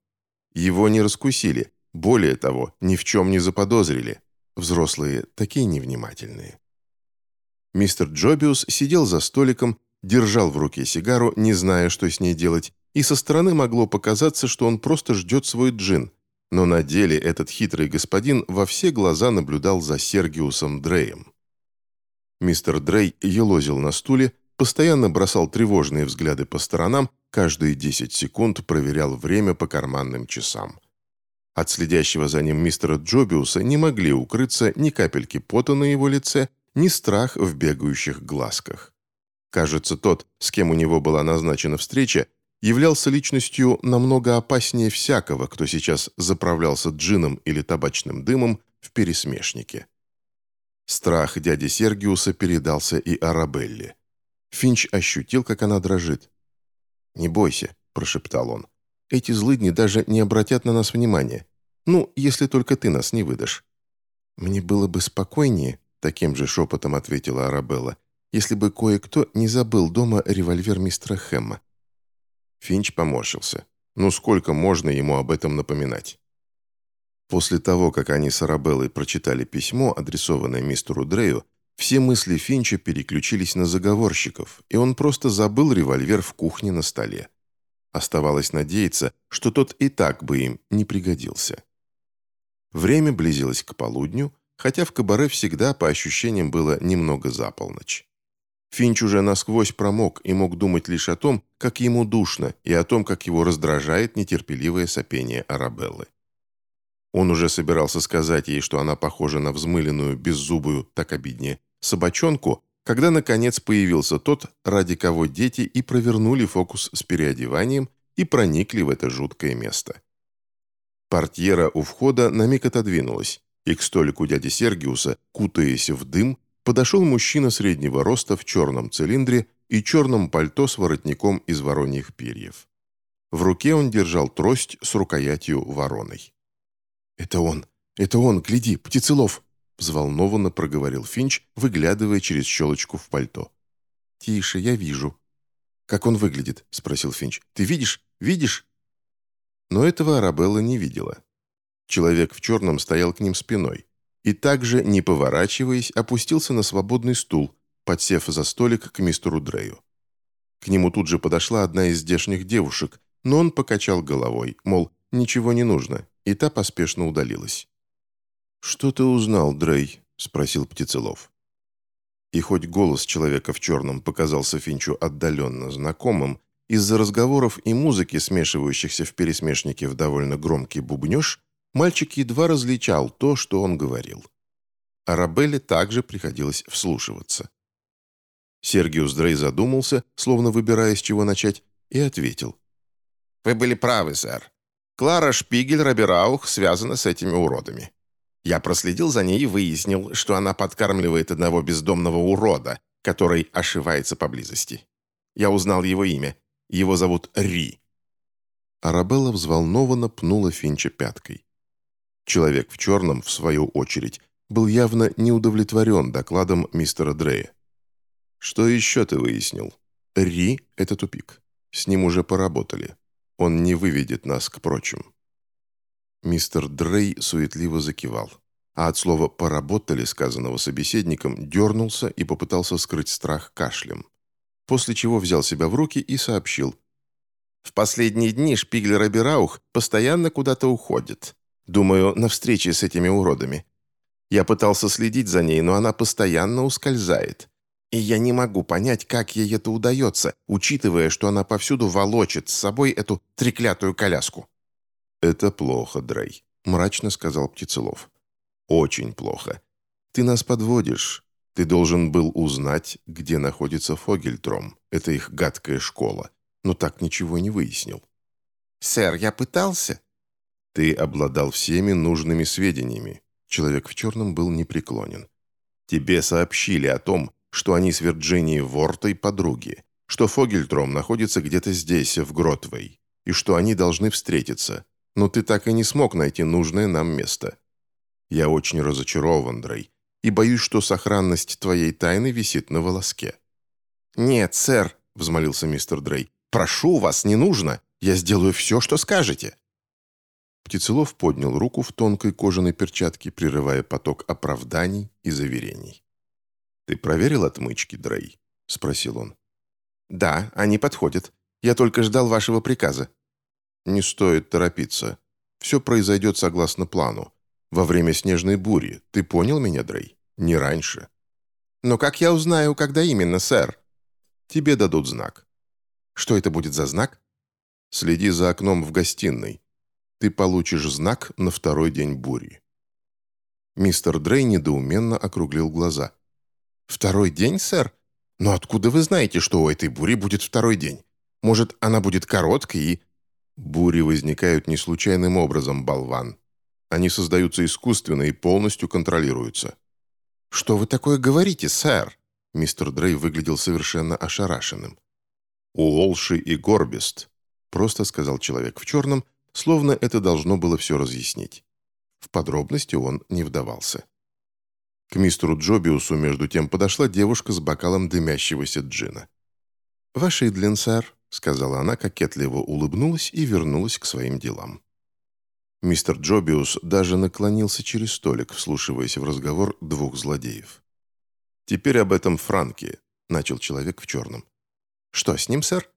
Его не раскусили, более того, ни в чем не заподозрили. Взрослые такие невнимательные. Мистер Джобиус сидел за столиком, держал в руке сигару, не зная, что с ней делать, и со стороны могло показаться, что он просто ждет свой джин, но на деле этот хитрый господин во все глаза наблюдал за Сергиусом Дреем. Мистер Дрей елозил на стуле, постоянно бросал тревожные взгляды по сторонам, каждые 10 секунд проверял время по карманным часам. От следящего за ним мистера Джобиуса не могли укрыться ни капельки пота на его лице, ни страх в бегающих глазках. Кажется, тот, с кем у него была назначена встреча, являлся личностью намного опаснее всякого, кто сейчас заправлялся джином или табачным дымом в пересмешнике. Страх дяди Сергиуса передался и Арабелле. Финч ощутил, как она дрожит. «Не бойся», – прошептал он. «Эти злыдни даже не обратят на нас внимания. Ну, если только ты нас не выдашь». «Мне было бы спокойнее», – таким же шепотом ответила Арабелла, «если бы кое-кто не забыл дома револьвер мистера Хэмма». Финч поморщился. «Ну сколько можно ему об этом напоминать?» После того, как они с Арабеллой прочитали письмо, адресованное мистеру Дрею, все мысли Финча переключились на заговорщиков, и он просто забыл револьвер в кухне на столе. Оставалось надеяться, что тот и так бы им не пригодился. Время близилось к полудню, хотя в кабаре всегда, по ощущениям, было немного за полночь. Финч уже насквозь промок и мог думать лишь о том, как ему душно, и о том, как его раздражает нетерпеливое сопение Арабеллы. Он уже собирался сказать ей, что она похожа на взмыленную, беззубую, так обиднее, собачонку, когда, наконец, появился тот, ради кого дети и провернули фокус с переодеванием и проникли в это жуткое место. Портьера у входа на миг отодвинулась, и к столику дяди Сергиуса, кутаясь в дым, подошел мужчина среднего роста в черном цилиндре и черном пальто с воротником из вороньих перьев. В руке он держал трость с рукоятью вороной. «Это он! Это он! Гляди, птицелов!» взволнованно проговорил Финч, выглядывая через щелочку в пальто. «Тише, я вижу». «Как он выглядит?» – спросил Финч. «Ты видишь? Видишь?» Но этого Арабелла не видела. Человек в черном стоял к ним спиной и также, не поворачиваясь, опустился на свободный стул, подсев за столик к мистеру Дрею. К нему тут же подошла одна из здешних девушек, но он покачал головой, мол, ничего не нужно, и та поспешно удалилась. «Что ты узнал, Дрей?» – спросил Птицелов. И хоть голос человека в черном показался Финчу отдаленно знакомым, из-за разговоров и музыки, смешивающихся в пересмешнике в довольно громкий бубнеж, мальчик едва различал то, что он говорил. Арабелле также приходилось вслушиваться. Сергиус Дрей задумался, словно выбирая, с чего начать, и ответил. «Вы были правы, сэр. Клара Шпигель-Рабераух связана с этими уродами. Я проследил за ней и выяснил, что она подкармливает одного бездомного урода, который ошивается поблизости. Я узнал его имя. Его зовут Ри». Арабелла взволнованно пнула Финча пяткой. Человек в черном, в свою очередь, был явно не удовлетворен докладом мистера Дрея. «Что еще ты выяснил? Ри — это тупик. С ним уже поработали. Он не выведет нас к прочим». Мистер Дрей суетливо закивал, а от слова «поработали», сказанного собеседником, дернулся и попытался скрыть страх кашлем. После чего взял себя в руки и сообщил. «В последние дни Шпиглер и Бераух постоянно куда-то уходит. Думаю, на встрече с этими уродами. Я пытался следить за ней, но она постоянно ускользает. И я не могу понять, как ей это удается, учитывая, что она повсюду волочит с собой эту треклятую коляску». «Это плохо, Дрей», — мрачно сказал Птицелов. «Очень плохо. Ты нас подводишь. Ты должен был узнать, где находится Фогельтром. Это их гадкая школа. Но так ничего не выяснил». «Сэр, я пытался». «Ты обладал всеми нужными сведениями». Человек в черном был непреклонен. «Тебе сообщили о том, что они с Вирджинией Вортой подруги, что Фогельтром находится где-то здесь, в Гротвей, и что они должны встретиться, но ты так и не смог найти нужное нам место. Я очень разочарован, Дрей, и боюсь, что сохранность твоей тайны висит на волоске». «Нет, сэр», — взмолился мистер Дрей, — «прошу вас, не нужно. Я сделаю все, что скажете». Птицелов поднял руку в тонкой кожаной перчатке, прерывая поток оправданий и заверений. «Ты проверил отмычки, Дрей?» — спросил он. «Да, они подходят. Я только ждал вашего приказа». Не стоит торопиться. Все произойдет согласно плану. Во время снежной бури. Ты понял меня, Дрей? Не раньше. Но как я узнаю, когда именно, сэр? Тебе дадут знак. Что это будет за знак? Следи за окном в гостиной. Ты получишь знак на второй день бури. Мистер Дрей недоуменно округлил глаза. «Второй день, сэр? Но откуда вы знаете, что у этой бури будет второй день? Может, она будет короткой и...» Бури возникают не случайным образом, болван. Они создаются искусственно и полностью контролируются. «Что вы такое говорите, сэр?» Мистер Дрей выглядел совершенно ошарашенным. «Уолши и Горбест», — просто сказал человек в черном, словно это должно было все разъяснить. В подробности он не вдавался. К мистеру Джобиусу между тем подошла девушка с бокалом дымящегося джина. «Ваш Идлин, сэр», — сказала она, кокетливо улыбнулась и вернулась к своим делам. Мистер Джобиус даже наклонился через столик, вслушиваясь в разговор двух злодеев. «Теперь об этом Франке», — начал человек в черном. «Что с ним, сэр?»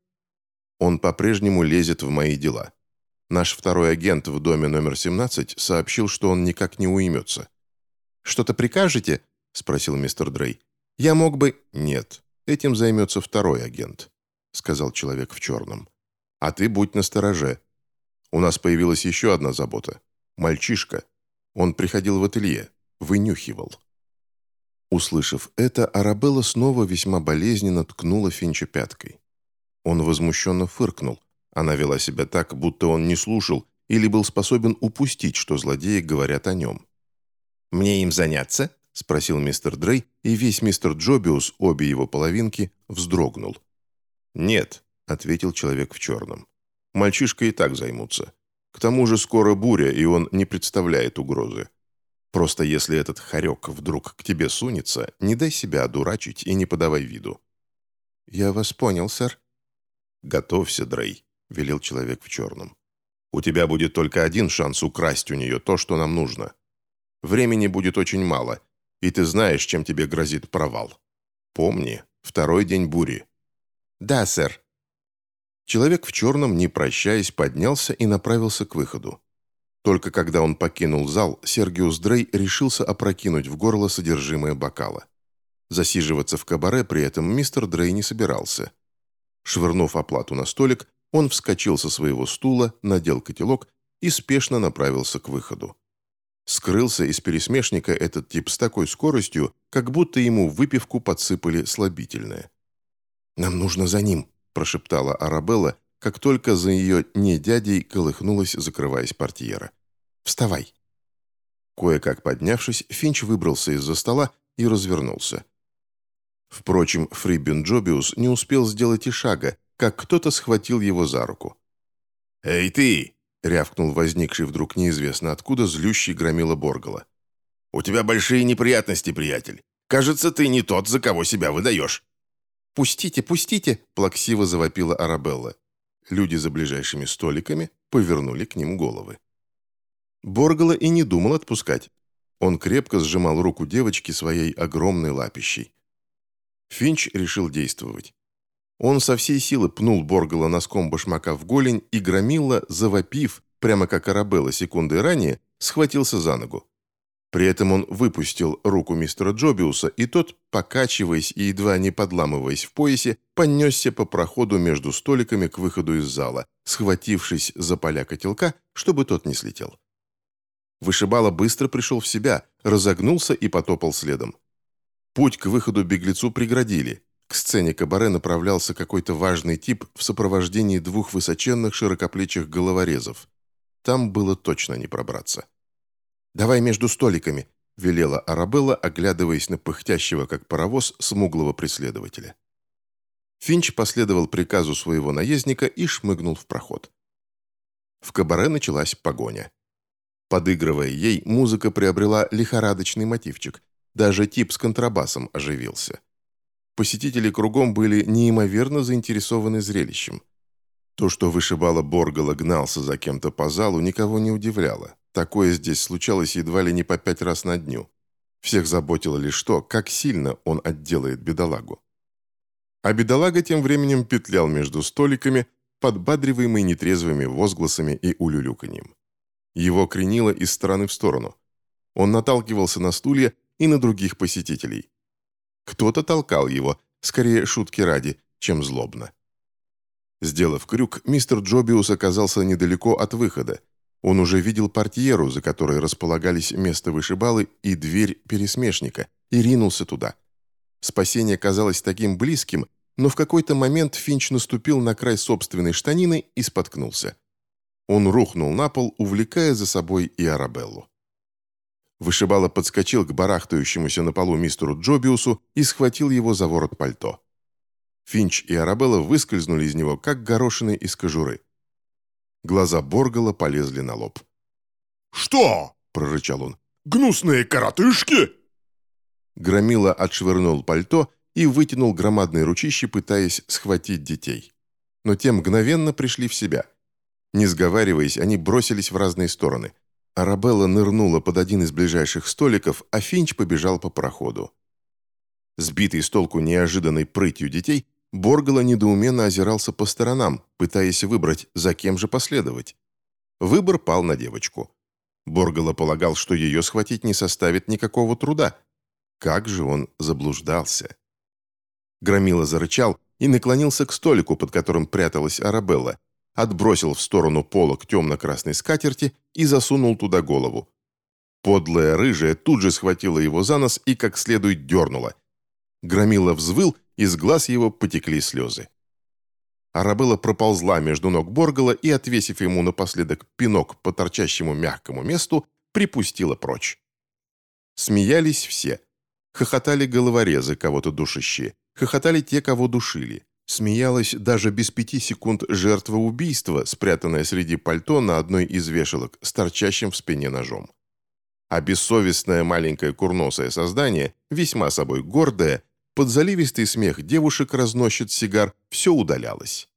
«Он по-прежнему лезет в мои дела. Наш второй агент в доме номер 17 сообщил, что он никак не уймется». «Что-то прикажете?» — спросил мистер Дрей. «Я мог бы...» «Нет, этим займется второй агент. — сказал человек в черном. «А ты будь настороже. У нас появилась еще одна забота. Мальчишка. Он приходил в ателье, вынюхивал». Услышав это, Арабелла снова весьма болезненно ткнула Финча пяткой. Он возмущенно фыркнул. Она вела себя так, будто он не слушал или был способен упустить, что злодеи говорят о нем. «Мне им заняться?» — спросил мистер Дрей, и весь мистер Джобиус, обе его половинки, вздрогнул. «Нет», — ответил человек в черном. «Мальчишка и так займутся. К тому же скоро буря, и он не представляет угрозы. Просто если этот хорек вдруг к тебе сунется, не дай себя одурачить и не подавай виду». «Я вас понял, сэр». «Готовься, Дрей», — велел человек в черном. «У тебя будет только один шанс украсть у нее то, что нам нужно. Времени будет очень мало, и ты знаешь, чем тебе грозит провал. Помни, второй день бури». «Да, сэр». Человек в черном, не прощаясь, поднялся и направился к выходу. Только когда он покинул зал, Сергиус Дрей решился опрокинуть в горло содержимое бокала. Засиживаться в кабаре при этом мистер Дрей не собирался. Швырнув оплату на столик, он вскочил со своего стула, надел котелок и спешно направился к выходу. Скрылся из пересмешника этот тип с такой скоростью, как будто ему выпивку подсыпали слабительное. «Нам нужно за ним», – прошептала Арабелла, как только за ее «не дядей» колыхнулась, закрываясь портьера. «Вставай!» Кое-как поднявшись, Финч выбрался из-за стола и развернулся. Впрочем, Фрибен Джобиус не успел сделать и шага, как кто-то схватил его за руку. «Эй ты!» — рявкнул возникший вдруг неизвестно откуда злющий громила Боргала. «У тебя большие неприятности, приятель. Кажется, ты не тот, за кого себя выдаешь». «Пустите, пустите!» — плаксиво завопила Арабелла. Люди за ближайшими столиками повернули к ним головы. Боргала и не думал отпускать. Он крепко сжимал руку девочки своей огромной лапищей. Финч решил действовать. Он со всей силы пнул Боргала носком башмака в голень и громила, завопив, прямо как Арабелла секунды ранее, схватился за ногу. При этом он выпустил руку мистера Джобиуса, и тот, покачиваясь и едва не подламываясь в поясе, понесся по проходу между столиками к выходу из зала, схватившись за поля котелка, чтобы тот не слетел. Вышибала быстро пришел в себя, разогнулся и потопал следом. Путь к выходу беглецу преградили. К сцене кабаре направлялся какой-то важный тип в сопровождении двух высоченных широкоплечих головорезов. Там было точно не пробраться. «Давай между столиками», — велела Арабелла, оглядываясь на пыхтящего, как паровоз, смуглого преследователя. Финч последовал приказу своего наездника и шмыгнул в проход. В кабаре началась погоня. Подыгрывая ей, музыка приобрела лихорадочный мотивчик. Даже тип с контрабасом оживился. Посетители кругом были неимоверно заинтересованы зрелищем. То, что вышибала Боргала гнался за кем-то по залу, никого не удивляло. Такое здесь случалось едва ли не по пять раз на дню. Всех заботило лишь то, как сильно он отделает бедолагу. А бедолага тем временем петлял между столиками, подбадриваемый нетрезвыми возгласами и улюлюканьем. Его кренило из стороны в сторону. Он наталкивался на стулья и на других посетителей. Кто-то толкал его, скорее шутки ради, чем злобно. Сделав крюк, мистер Джобиус оказался недалеко от выхода, он уже видел портьеру, за которой располагались место вышибалы и дверь пересмешника, и ринулся туда. Спасение казалось таким близким, но в какой-то момент Финч наступил на край собственной штанины и споткнулся. Он рухнул на пол, увлекая за собой и Арабеллу. Вышибала подскочил к барахтающемуся на полу мистеру Джобиусу и схватил его за ворот пальто. Финч и Арабелла выскользнули из него, как горошины из кожуры. Глаза Боргала полезли на лоб. «Что?» – прорычал он. «Гнусные коротышки?» Громила отшвырнул пальто и вытянул громадные ручищи, пытаясь схватить детей. Но те мгновенно пришли в себя. Не сговариваясь, они бросились в разные стороны. Арабелла нырнула под один из ближайших столиков, а Финч побежал по проходу. Сбитый с толку неожиданной прытью детей, Боргала недоуменно озирался по сторонам, пытаясь выбрать, за кем же последовать. Выбор пал на девочку. Боргала полагал, что ее схватить не составит никакого труда. Как же он заблуждался. Громила зарычал и наклонился к столику, под которым пряталась Арабелла, отбросил в сторону полок темно-красной скатерти и засунул туда голову. Подлая рыжая тут же схватила его за нос и как следует дернула. Громила взвыл из глаз его потекли слезы. Арабелла проползла между ног Боргала и, отвесив ему напоследок пинок по торчащему мягкому месту, припустила прочь. Смеялись все. Хохотали головорезы, кого-то душащие. Хохотали те, кого душили. Смеялась даже без пяти секунд жертва убийства, спрятанная среди пальто на одной из вешалок с торчащим в спине ножом. А бессовестное маленькое курносое создание, весьма собой гордое, под заливистый смех девушек разносчиц сигар все удалялось.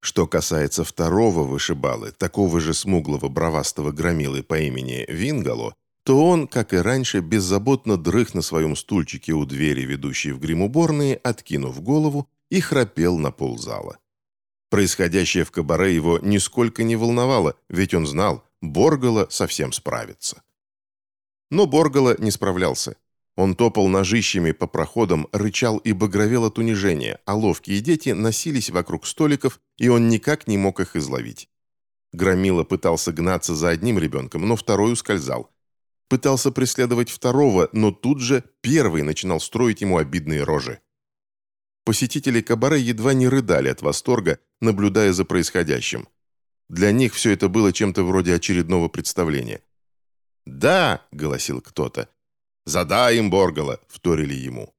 Что касается второго вышибалы, такого же смуглого бровастого громилы по имени Вингало, то он, как и раньше, беззаботно дрых на своем стульчике у двери, ведущей в гримуборные, откинув голову, и храпел на ползала. Происходящее в кабаре его нисколько не волновало, ведь он знал, Боргала совсем справится. Но Боргала не справлялся. Он топал ножищами по проходам, рычал и багровел от унижения, а ловкие дети носились вокруг столиков, и он никак не мог их изловить. Громила пытался гнаться за одним ребенком, но второй ускользал. Пытался преследовать второго, но тут же первый начинал строить ему обидные рожи. Посетители кабаре едва не рыдали от восторга, наблюдая за происходящим. Для них все это было чем-то вроде очередного представления. «Да!» — голосил кто-то. «Задай им Боргала!» — вторили ему.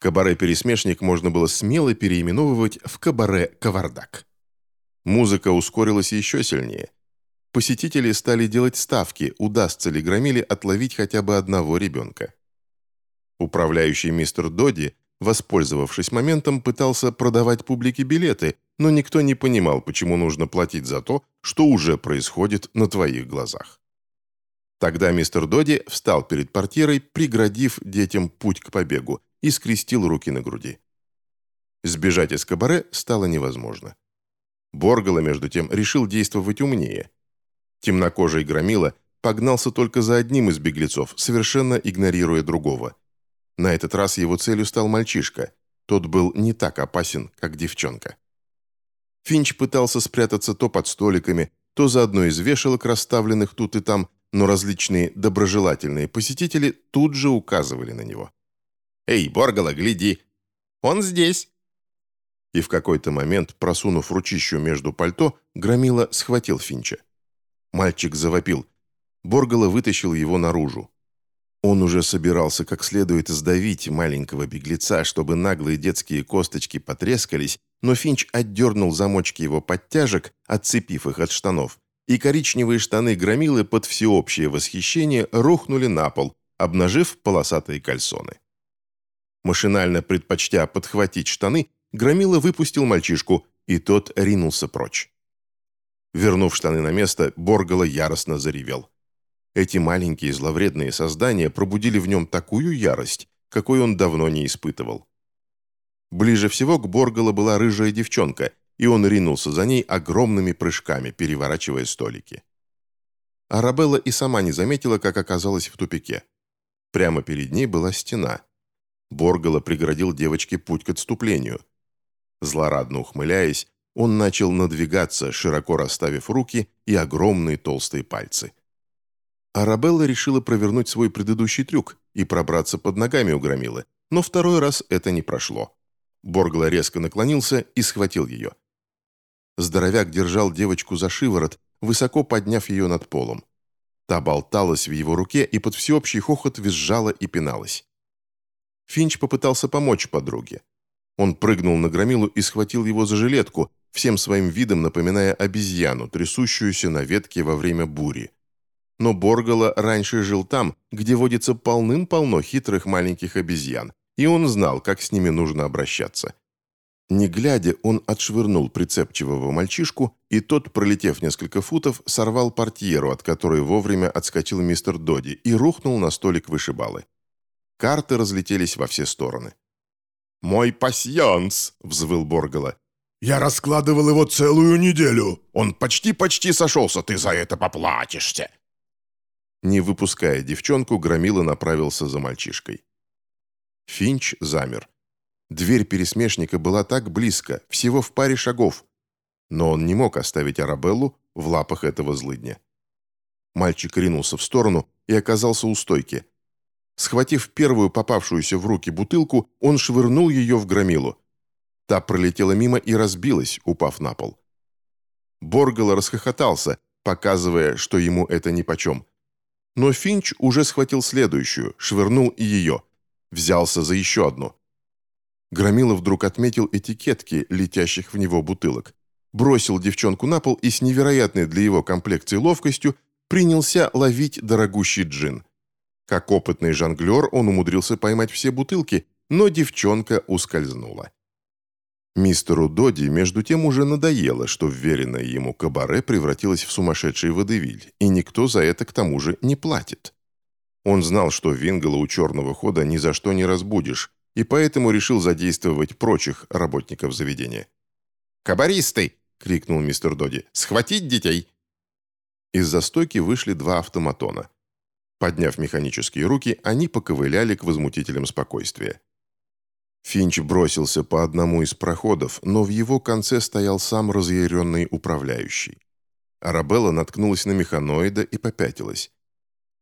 Кабаре-пересмешник можно было смело переименовывать в кабаре-кавардак. Музыка ускорилась еще сильнее. Посетители стали делать ставки, удастся ли Громиле отловить хотя бы одного ребенка. Управляющий мистер Доди, воспользовавшись моментом, пытался продавать публике билеты, но никто не понимал, почему нужно платить за то, что уже происходит на твоих глазах. Тогда мистер Доди встал перед портьерой, преградив детям путь к побегу, и скрестил руки на груди. Сбежать из кабаре стало невозможно. Боргала, между тем, решил действовать умнее. Темнокожий громила погнался только за одним из беглецов, совершенно игнорируя другого. На этот раз его целью стал мальчишка. Тот был не так опасен, как девчонка. Финч пытался спрятаться то под столиками, то за одной из вешалок, расставленных тут и там, но различные доброжелательные посетители тут же указывали на него. «Эй, Боргала, гляди! Он здесь!» И в какой-то момент, просунув ручищу между пальто, Громила схватил Финча. Мальчик завопил. Боргала вытащил его наружу. Он уже собирался как следует сдавить маленького беглеца, чтобы наглые детские косточки потрескались, но Финч отдернул замочки его подтяжек, отцепив их от штанов, и коричневые штаны громилы под всеобщее восхищение рухнули на пол, обнажив полосатые кальсоны. Машинально предпочтя подхватить штаны, громила выпустил мальчишку, и тот ринулся прочь. Вернув штаны на место, Боргала яростно заревел. Эти маленькие зловредные создания пробудили в нем такую ярость, какой он давно не испытывал. Ближе всего к Боргала была рыжая девчонка, и он ринулся за ней огромными прыжками, переворачивая столики. Арабелла и сама не заметила, как оказалась в тупике. Прямо перед ней была стена. Боргала преградил девочке путь к отступлению. Злорадно ухмыляясь, он начал надвигаться, широко расставив руки и огромные толстые пальцы. Арабелла решила провернуть свой предыдущий трюк и пробраться под ногами у громилы, но второй раз это не прошло. Боргла резко наклонился и схватил ее. Здоровяк держал девочку за шиворот, высоко подняв ее над полом. Та болталась в его руке и под всеобщий хохот визжала и пиналась. Финч попытался помочь подруге. Он прыгнул на громилу и схватил его за жилетку, всем своим видом напоминая обезьяну, трясущуюся на ветке во время бури. Но Боргала раньше жил там, где водится полным-полно хитрых маленьких обезьян, и он знал, как с ними нужно обращаться. Не глядя, он отшвырнул прицепчивого мальчишку, и тот, пролетев несколько футов, сорвал портьеру, от которой вовремя отскочил мистер Доди, и рухнул на столик вышибалы. Карты разлетелись во все стороны. «Мой пасьянс!» — взвыл Боргала. «Я раскладывал его целую неделю. Он почти-почти сошелся, ты за это поплатишься!» Не выпуская девчонку, Громила направился за мальчишкой. Финч замер. Дверь пересмешника была так близко, всего в паре шагов. Но он не мог оставить Арабеллу в лапах этого злыдня. Мальчик ринулся в сторону и оказался у стойки. Схватив первую попавшуюся в руки бутылку, он швырнул ее в громилу. Та пролетела мимо и разбилась, упав на пол. Боргало расхохотался, показывая, что ему это нипочем. Но Финч уже схватил следующую, швырнул и ее. Взялся за еще одну. Громила вдруг отметил этикетки летящих в него бутылок. Бросил девчонку на пол и с невероятной для его комплекции ловкостью принялся ловить дорогущий джин. Как опытный жонглер он умудрился поймать все бутылки, но девчонка ускользнула. Мистеру Доди между тем уже надоело, что вверенное ему кабаре превратилось в сумасшедший водевиль, и никто за это к тому же не платит. Он знал, что Вингела у черного хода ни за что не разбудишь, и поэтому решил задействовать прочих работников заведения. «Кабаристы!» — крикнул мистер Доди. «Схватить детей!» Из-за стойки вышли два автоматона. Подняв механические руки, они поковыляли к возмутителям спокойствия. Финч бросился по одному из проходов, но в его конце стоял сам разъяренный управляющий. Арабелла наткнулась на механоида и попятилась.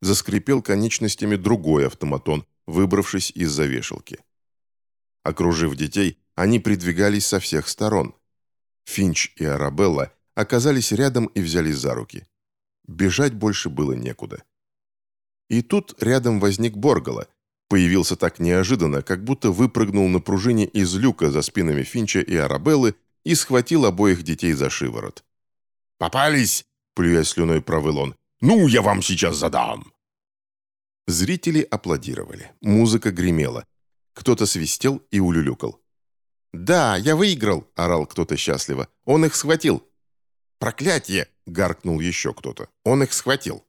Заскрипел конечностями другой автоматон, выбравшись из-за вешалки. Окружив детей, они придвигались со всех сторон. Финч и Арабелла оказались рядом и взялись за руки. Бежать больше было некуда. И тут рядом возник Боргала – Появился так неожиданно, как будто выпрыгнул на пружине из люка за спинами Финча и Арабеллы и схватил обоих детей за шиворот. «Попались!» – плюя слюной провыл он. «Ну, я вам сейчас задам!» Зрители аплодировали. Музыка гремела. Кто-то свистел и улюлюкал. «Да, я выиграл!» – орал кто-то счастливо. «Он их схватил!» «Проклятье!» – гаркнул еще кто-то. «Он их схватил!»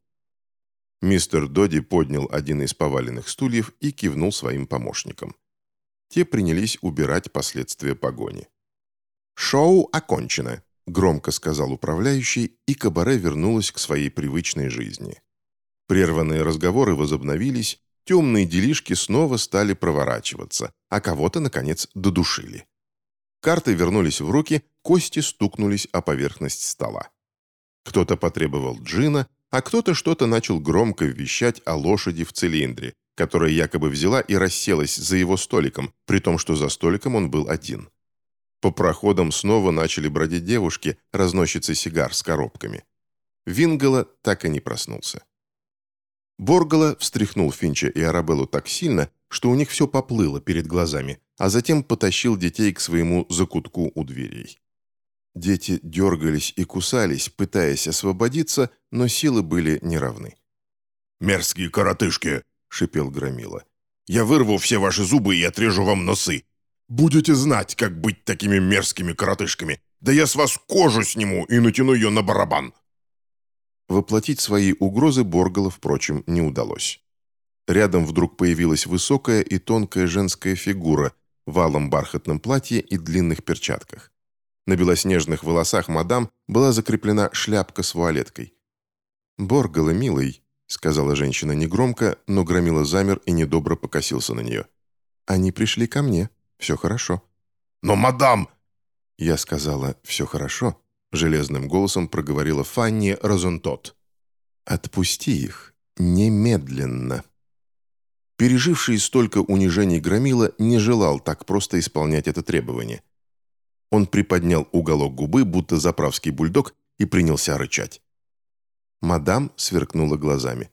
Мистер Доди поднял один из поваленных стульев и кивнул своим помощникам. Те принялись убирать последствия погони. «Шоу окончено», — громко сказал управляющий, и кабаре вернулось к своей привычной жизни. Прерванные разговоры возобновились, темные делишки снова стали проворачиваться, а кого-то, наконец, додушили. Карты вернулись в руки, кости стукнулись о поверхность стола. Кто-то потребовал джина, а кто-то что-то начал громко вещать о лошади в цилиндре, которая якобы взяла и расселась за его столиком, при том, что за столиком он был один. По проходам снова начали бродить девушки, разносчицы сигар с коробками. Вингела так и не проснулся. Боргала встряхнул Финча и Арабеллу так сильно, что у них все поплыло перед глазами, а затем потащил детей к своему закутку у дверей. Дети дергались и кусались, пытаясь освободиться, но силы были неравны. «Мерзкие коротышки!» — шипел Громила. «Я вырву все ваши зубы и отрежу вам носы. Будете знать, как быть такими мерзкими коротышками. Да я с вас кожу сниму и натяну ее на барабан!» Воплотить свои угрозы Боргала, впрочем, не удалось. Рядом вдруг появилась высокая и тонкая женская фигура в алом бархатном платье и длинных перчатках. На белоснежных волосах мадам была закреплена шляпка с вуалеткой. «Боргала, милый», — сказала женщина негромко, но громила замер и недобро покосился на нее. «Они пришли ко мне. Все хорошо». «Но, мадам!» Я сказала «все хорошо», — железным голосом проговорила Фанни Розентот. «Отпусти их. Немедленно». Переживший столько унижений Громила не желал так просто исполнять это требование. Он приподнял уголок губы, будто заправский бульдог, и принялся рычать. Мадам сверкнула глазами.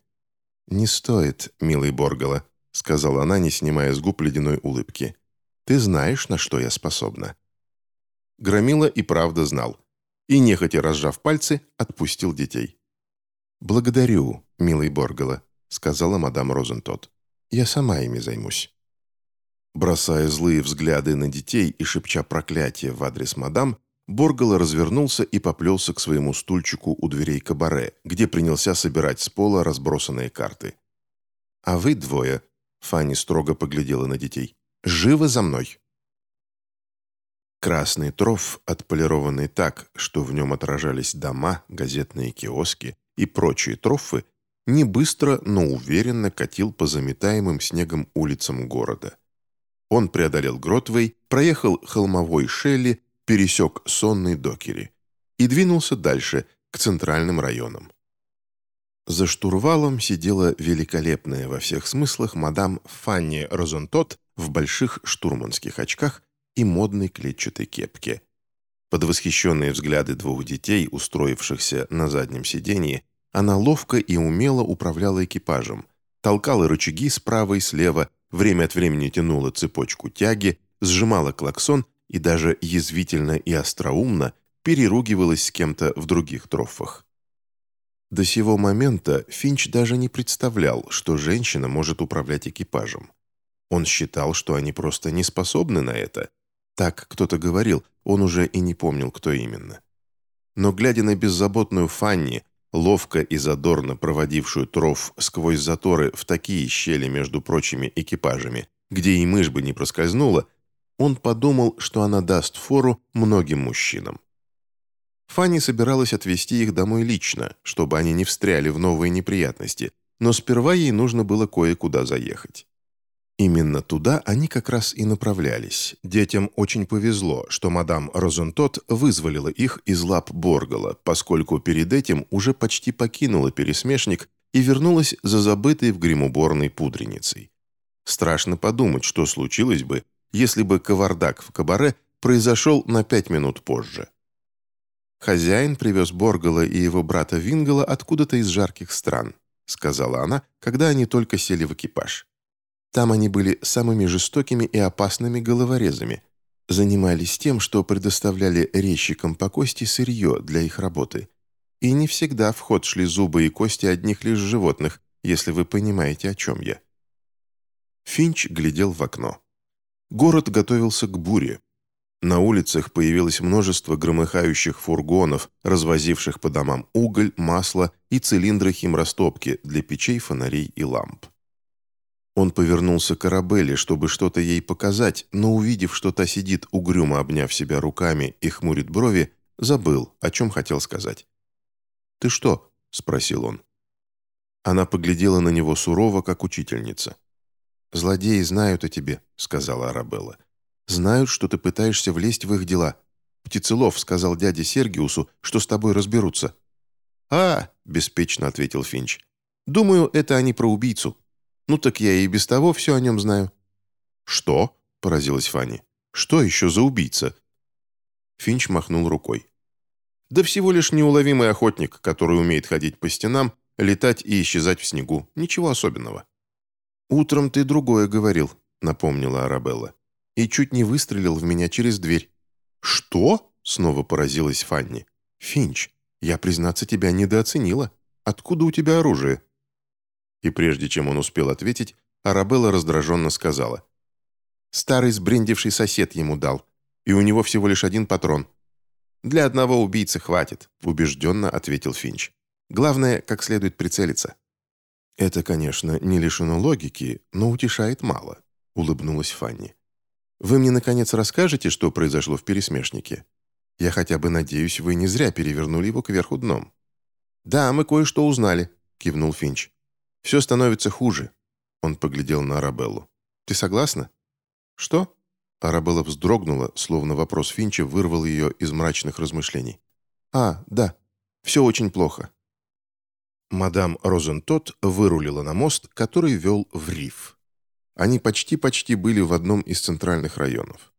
«Не стоит, милый Боргала», — сказала она, не снимая с губ ледяной улыбки. «Ты знаешь, на что я способна». Громила и правда знал. И, нехотя разжав пальцы, отпустил детей. «Благодарю, милый Боргала», — сказала мадам Розентот. «Я сама ими займусь». Бросая злые взгляды на детей и шепча проклятие в адрес мадам, Боргало развернулся и поплелся к своему стульчику у дверей кабаре, где принялся собирать с пола разбросанные карты. «А вы двое», — Фанни строго поглядела на детей, — «живо за мной». Красный троф, отполированный так, что в нем отражались дома, газетные киоски и прочие трофы, не быстро, но уверенно катил по заметаемым снегом улицам города. Он преодолел Гротвей, проехал холмовой Шелли, пересек сонный Докери и двинулся дальше, к центральным районам. За штурвалом сидела великолепная во всех смыслах мадам Фанни Розентот в больших штурманских очках и модной клетчатой кепке. Под восхищенные взгляды двух детей, устроившихся на заднем сиденье, она ловко и умело управляла экипажем, толкала рычаги справа и слева, время от времени тянула цепочку тяги, сжимала клаксон и даже язвительно и остроумно переругивалась с кем-то в других трофах. До сего момента Финч даже не представлял, что женщина может управлять экипажем. Он считал, что они просто не способны на это. Так кто-то говорил, он уже и не помнил, кто именно. Но глядя на беззаботную Фанни, ловко и задорно проводившую троф сквозь заторы в такие щели между прочими экипажами, где и мышь бы не проскользнула, он подумал, что она даст фору многим мужчинам. Фанни собиралась отвезти их домой лично, чтобы они не встряли в новые неприятности, но сперва ей нужно было кое-куда заехать. Именно туда они как раз и направлялись. Детям очень повезло, что мадам Розентот вызволила их из лап Боргала, поскольку перед этим уже почти покинула пересмешник и вернулась за забытой в гримуборной пудреницей. Страшно подумать, что случилось бы, если бы кавардак в кабаре произошел на пять минут позже. «Хозяин привез Боргала и его брата Вингала откуда-то из жарких стран», сказала она, когда они только сели в экипаж. Там они были самыми жестокими и опасными головорезами, занимались тем, что предоставляли резчикам по кости сырье для их работы. И не всегда в ход шли зубы и кости одних лишь животных, если вы понимаете, о чем я. Финч глядел в окно. Город готовился к буре, на улицах появилось множество громыхающих фургонов, развозивших по домам уголь, масло и цилиндры химрастопки для печей, фонарей и ламп. Он повернулся к Арабелле, чтобы что-то ей показать, но увидев, что та сидит угрюмо обняв себя руками и хмурит брови, забыл, о чем хотел сказать. «Ты что?» – спросил он. Она поглядела на него сурово, как учительница. «Злодеи знают о тебе», – сказала Арабелла. Знают, что ты пытаешься влезть в их дела. Птицелов сказал дяде Сергиусу, что с тобой разберутся». «А», — беспечно ответил Финч, — «думаю, это они про убийцу. Ну так я и без того все о нем знаю». «Что?» — поразилась Фанни. «Что еще за убийца?» Финч махнул рукой. «Да всего лишь неуловимый охотник, который умеет ходить по стенам, летать и исчезать в снегу. Ничего особенного». «Утром ты другое говорил», — напомнила Арабелла и чуть не выстрелил в меня через дверь». «Что?» — снова поразилась Фанни. «Финч, я, признаться, тебя недооценила. Откуда у тебя оружие?» И прежде чем он успел ответить, Арабелла раздраженно сказала. «Старый сбрендивший сосед ему дал, и у него всего лишь один патрон». «Для одного убийцы хватит», — убежденно ответил Финч. «Главное, как следует прицелиться». «Это, конечно, не лишено логики, но утешает мало», — улыбнулась Фанни. Вы мне, наконец, расскажете, что произошло в пересмешнике? Я хотя бы надеюсь, вы не зря перевернули его кверху дном». «Да, мы кое-что узнали», — кивнул Финч. «Все становится хуже». Он поглядел на Арабеллу. «Ты согласна?» «Что?» Арабелла вздрогнула, словно вопрос Финча вырвал ее из мрачных размышлений. «А, да, все очень плохо». Мадам Розентот вырулила на мост, который вел в риф. Они почти-почти были в одном из центральных районов.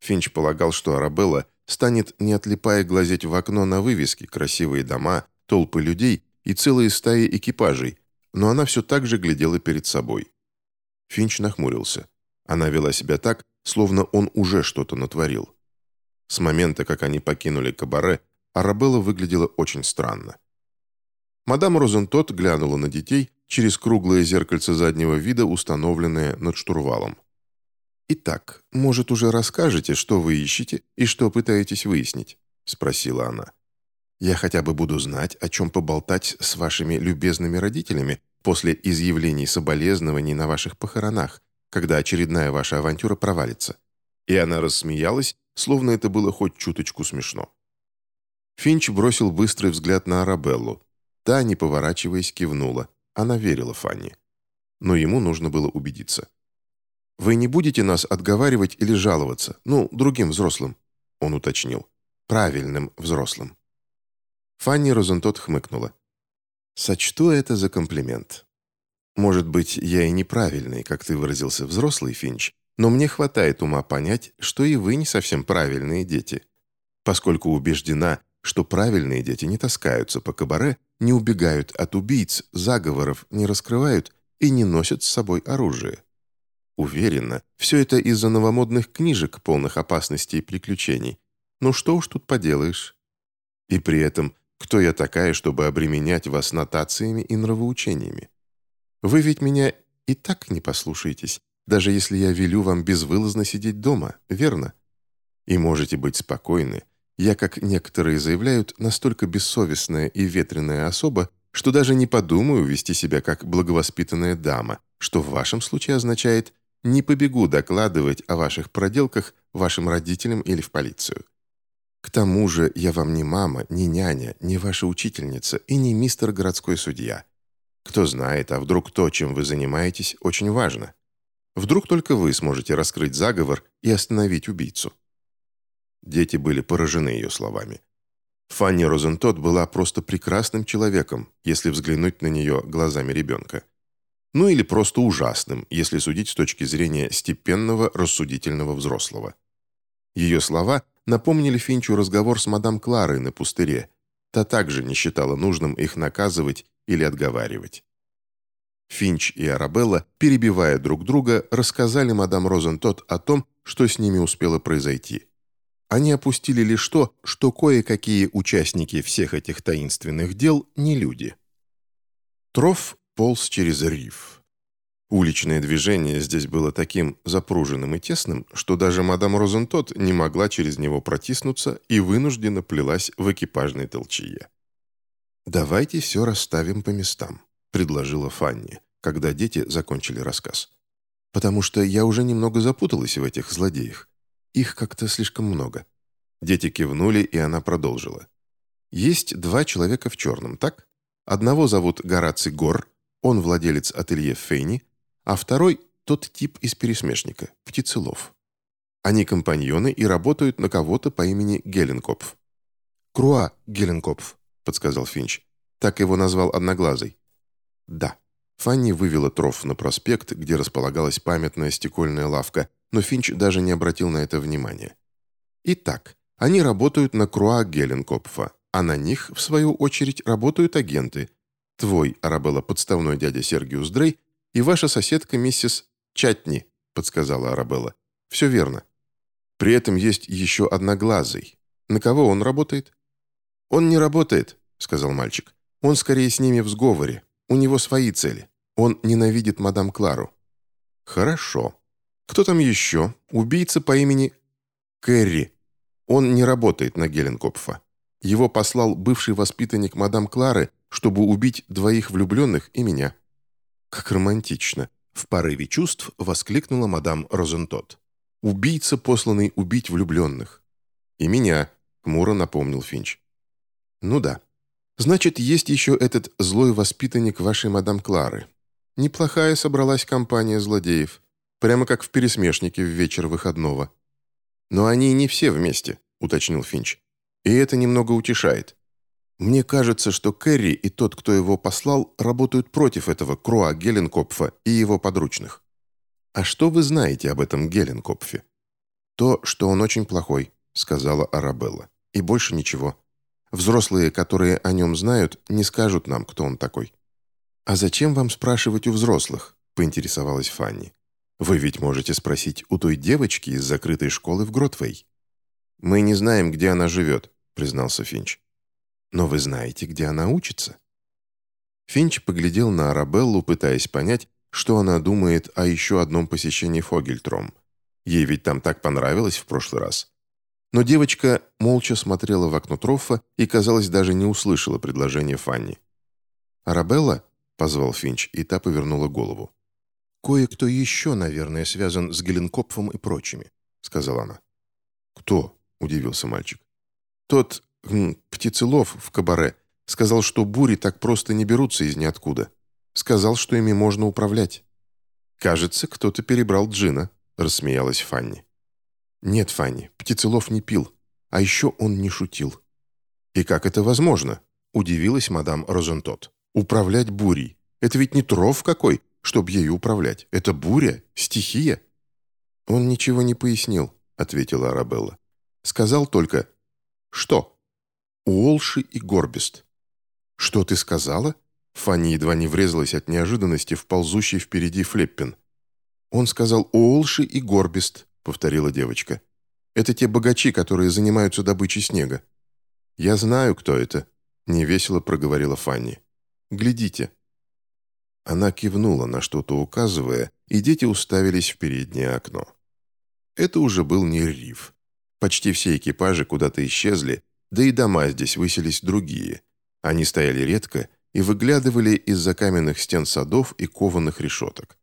Финч полагал, что Арабелла станет, не отлипая, глазеть в окно на вывески, красивые дома, толпы людей и целые стаи экипажей, но она все так же глядела перед собой. Финч нахмурился. Она вела себя так, словно он уже что-то натворил. С момента, как они покинули кабаре, Арабелла выглядела очень странно. Мадам Розентот глянула на детей через круглое зеркальце заднего вида, установленное над штурвалом. «Итак, может, уже расскажете, что вы ищете и что пытаетесь выяснить?» – спросила она. «Я хотя бы буду знать, о чем поболтать с вашими любезными родителями после изъявлений соболезнований на ваших похоронах, когда очередная ваша авантюра провалится». И она рассмеялась, словно это было хоть чуточку смешно. Финч бросил быстрый взгляд на Арабеллу. Та, не поворачиваясь, кивнула. Она верила Фанни. Но ему нужно было убедиться. «Вы не будете нас отговаривать или жаловаться? Ну, другим взрослым?» Он уточнил. «Правильным взрослым». Фанни Розентот хмыкнула. «Сочту это за комплимент. Может быть, я и неправильный, как ты выразился, взрослый, Финч, Но мне хватает ума понять, что и вы не совсем правильные дети, поскольку убеждена, что правильные дети не таскаются по кабаре, не убегают от убийц, заговоров не раскрывают и не носят с собой оружие. Уверена, все это из-за новомодных книжек, полных опасностей и приключений. Ну что уж тут поделаешь. И при этом, кто я такая, чтобы обременять вас нотациями и нравоучениями? Вы ведь меня и так не послушаетесь, даже если я велю вам безвылазно сидеть дома, верно? И можете быть спокойны. Я, как некоторые заявляют, настолько бессовестная и ветреная особа, что даже не подумаю вести себя как благовоспитанная дама, что в вашем случае означает «не побегу докладывать о ваших проделках вашим родителям или в полицию». К тому же я вам не мама, не няня, не ваша учительница и не мистер городской судья. Кто знает, а вдруг то, чем вы занимаетесь, очень важно. Вдруг только вы сможете раскрыть заговор и остановить убийцу». Дети были поражены ее словами. Фанни Розентот была просто прекрасным человеком, если взглянуть на нее глазами ребенка. Ну или просто ужасным, если судить с точки зрения степенного, рассудительного взрослого. Ее слова напомнили Финчу разговор с мадам Кларой на пустыре. Та также не считала нужным их наказывать или отговаривать. Финч и Арабелла, перебивая друг друга, рассказали мадам Розентот о том, что с ними успело произойти. Они опустили лишь то, что кое-какие участники всех этих таинственных дел не люди. Троф полз через риф. Уличное движение здесь было таким запруженным и тесным, что даже мадам Розентот не могла через него протиснуться и вынужденно плелась в экипажной толчье. «Давайте все расставим по местам», предложила Фанни, когда дети закончили рассказ. «Потому что я уже немного запуталась в этих злодеях. Их как-то слишком много». Дети кивнули, и она продолжила. «Есть два человека в черном, так? Одного зовут Гораций Гор, он владелец ателье Фейни, а второй – тот тип из пересмешника, Птицелов. Они компаньоны и работают на кого-то по имени Геленкопф». «Круа Геленкопф», – подсказал Финч. Так его назвал Одноглазый. Да. Фанни вывела Троф на проспект, где располагалась памятная стекольная лавка, но Финч даже не обратил на это внимания. Итак, они работают на Круа Геленкопфа, а на них, в свою очередь, работают агенты. Твой, Арабелла, подставной дядя Сергиус Дрей и ваша соседка миссис Чатни, подсказала Арабелла. Все верно. При этом есть еще одноглазый. На кого он работает? Он не работает, сказал мальчик. Он скорее с ними в сговоре. У него свои цели. Он ненавидит мадам Клару». «Хорошо. Кто там еще? Убийца по имени Кэрри. Он не работает на Геленкопфа. Его послал бывший воспитанник мадам Клары, чтобы убить двоих влюбленных и меня». «Как романтично!» — в порыве чувств воскликнула мадам Розентот. «Убийца, посланный убить влюбленных». «И меня», — хмуро напомнил Финч. «Ну да, Значит, есть еще этот злой воспитанник вашей мадам Клары. Неплохая собралась компания злодеев. Прямо как в пересмешнике в вечер выходного. Но они не все вместе, уточнил Финч. И это немного утешает. Мне кажется, что Кэрри и тот, кто его послал, работают против этого Круа Геленкопфа и его подручных. А что вы знаете об этом Геленкопфе? То, что он очень плохой, сказала Арабелла. И больше ничего. Взрослые, которые о нем знают, не скажут нам, кто он такой». «А зачем вам спрашивать у взрослых?» – поинтересовалась Фанни. «Вы ведь можете спросить у той девочки из закрытой школы в Гротвей». «Мы не знаем, где она живет», – признался Финч. «Но вы знаете, где она учится?» Финч поглядел на Арабеллу, пытаясь понять, что она думает о еще одном посещении Фогельтром. Ей ведь там так понравилось в прошлый раз. Но девочка молча смотрела в окно Троффа и, казалось, даже не услышала предложение Фанни. «Арабелла?» — позвал Финч, и та повернула голову. «Кое-кто еще, наверное, связан с Геленкопфом и прочими», — сказала она. «Кто?» — удивился мальчик. «Тот птицелов в кабаре сказал, что бури так просто не берутся из ниоткуда. Сказал, что ими можно управлять». «Кажется, кто-то перебрал джина», — рассмеялась Фанни. «Нет, Фанни, Птицелов не пил. А еще он не шутил». «И как это возможно?» – удивилась мадам Розентот. «Управлять бурей. Это ведь не тров какой, чтоб ею управлять. Это буря, стихия». «Он ничего не пояснил», — ответила Арабелла. «Сказал только...» «Что?» «Уолши и Горбист». «Что ты сказала?» Фанни едва не врезалась от неожиданности в ползущий впереди Флеппин. «Он сказал Уолши и Горбист», — повторила девочка. «Это те богачи, которые занимаются добычей снега». «Я знаю, кто это», — невесело проговорила Фанни. «Глядите». Она кивнула, на что-то указывая, и дети уставились в переднее окно. Это уже был не риф. Почти все экипажи куда-то исчезли, да и дома здесь выселись другие. Они стояли редко и выглядывали из-за каменных стен садов и кованых решеток.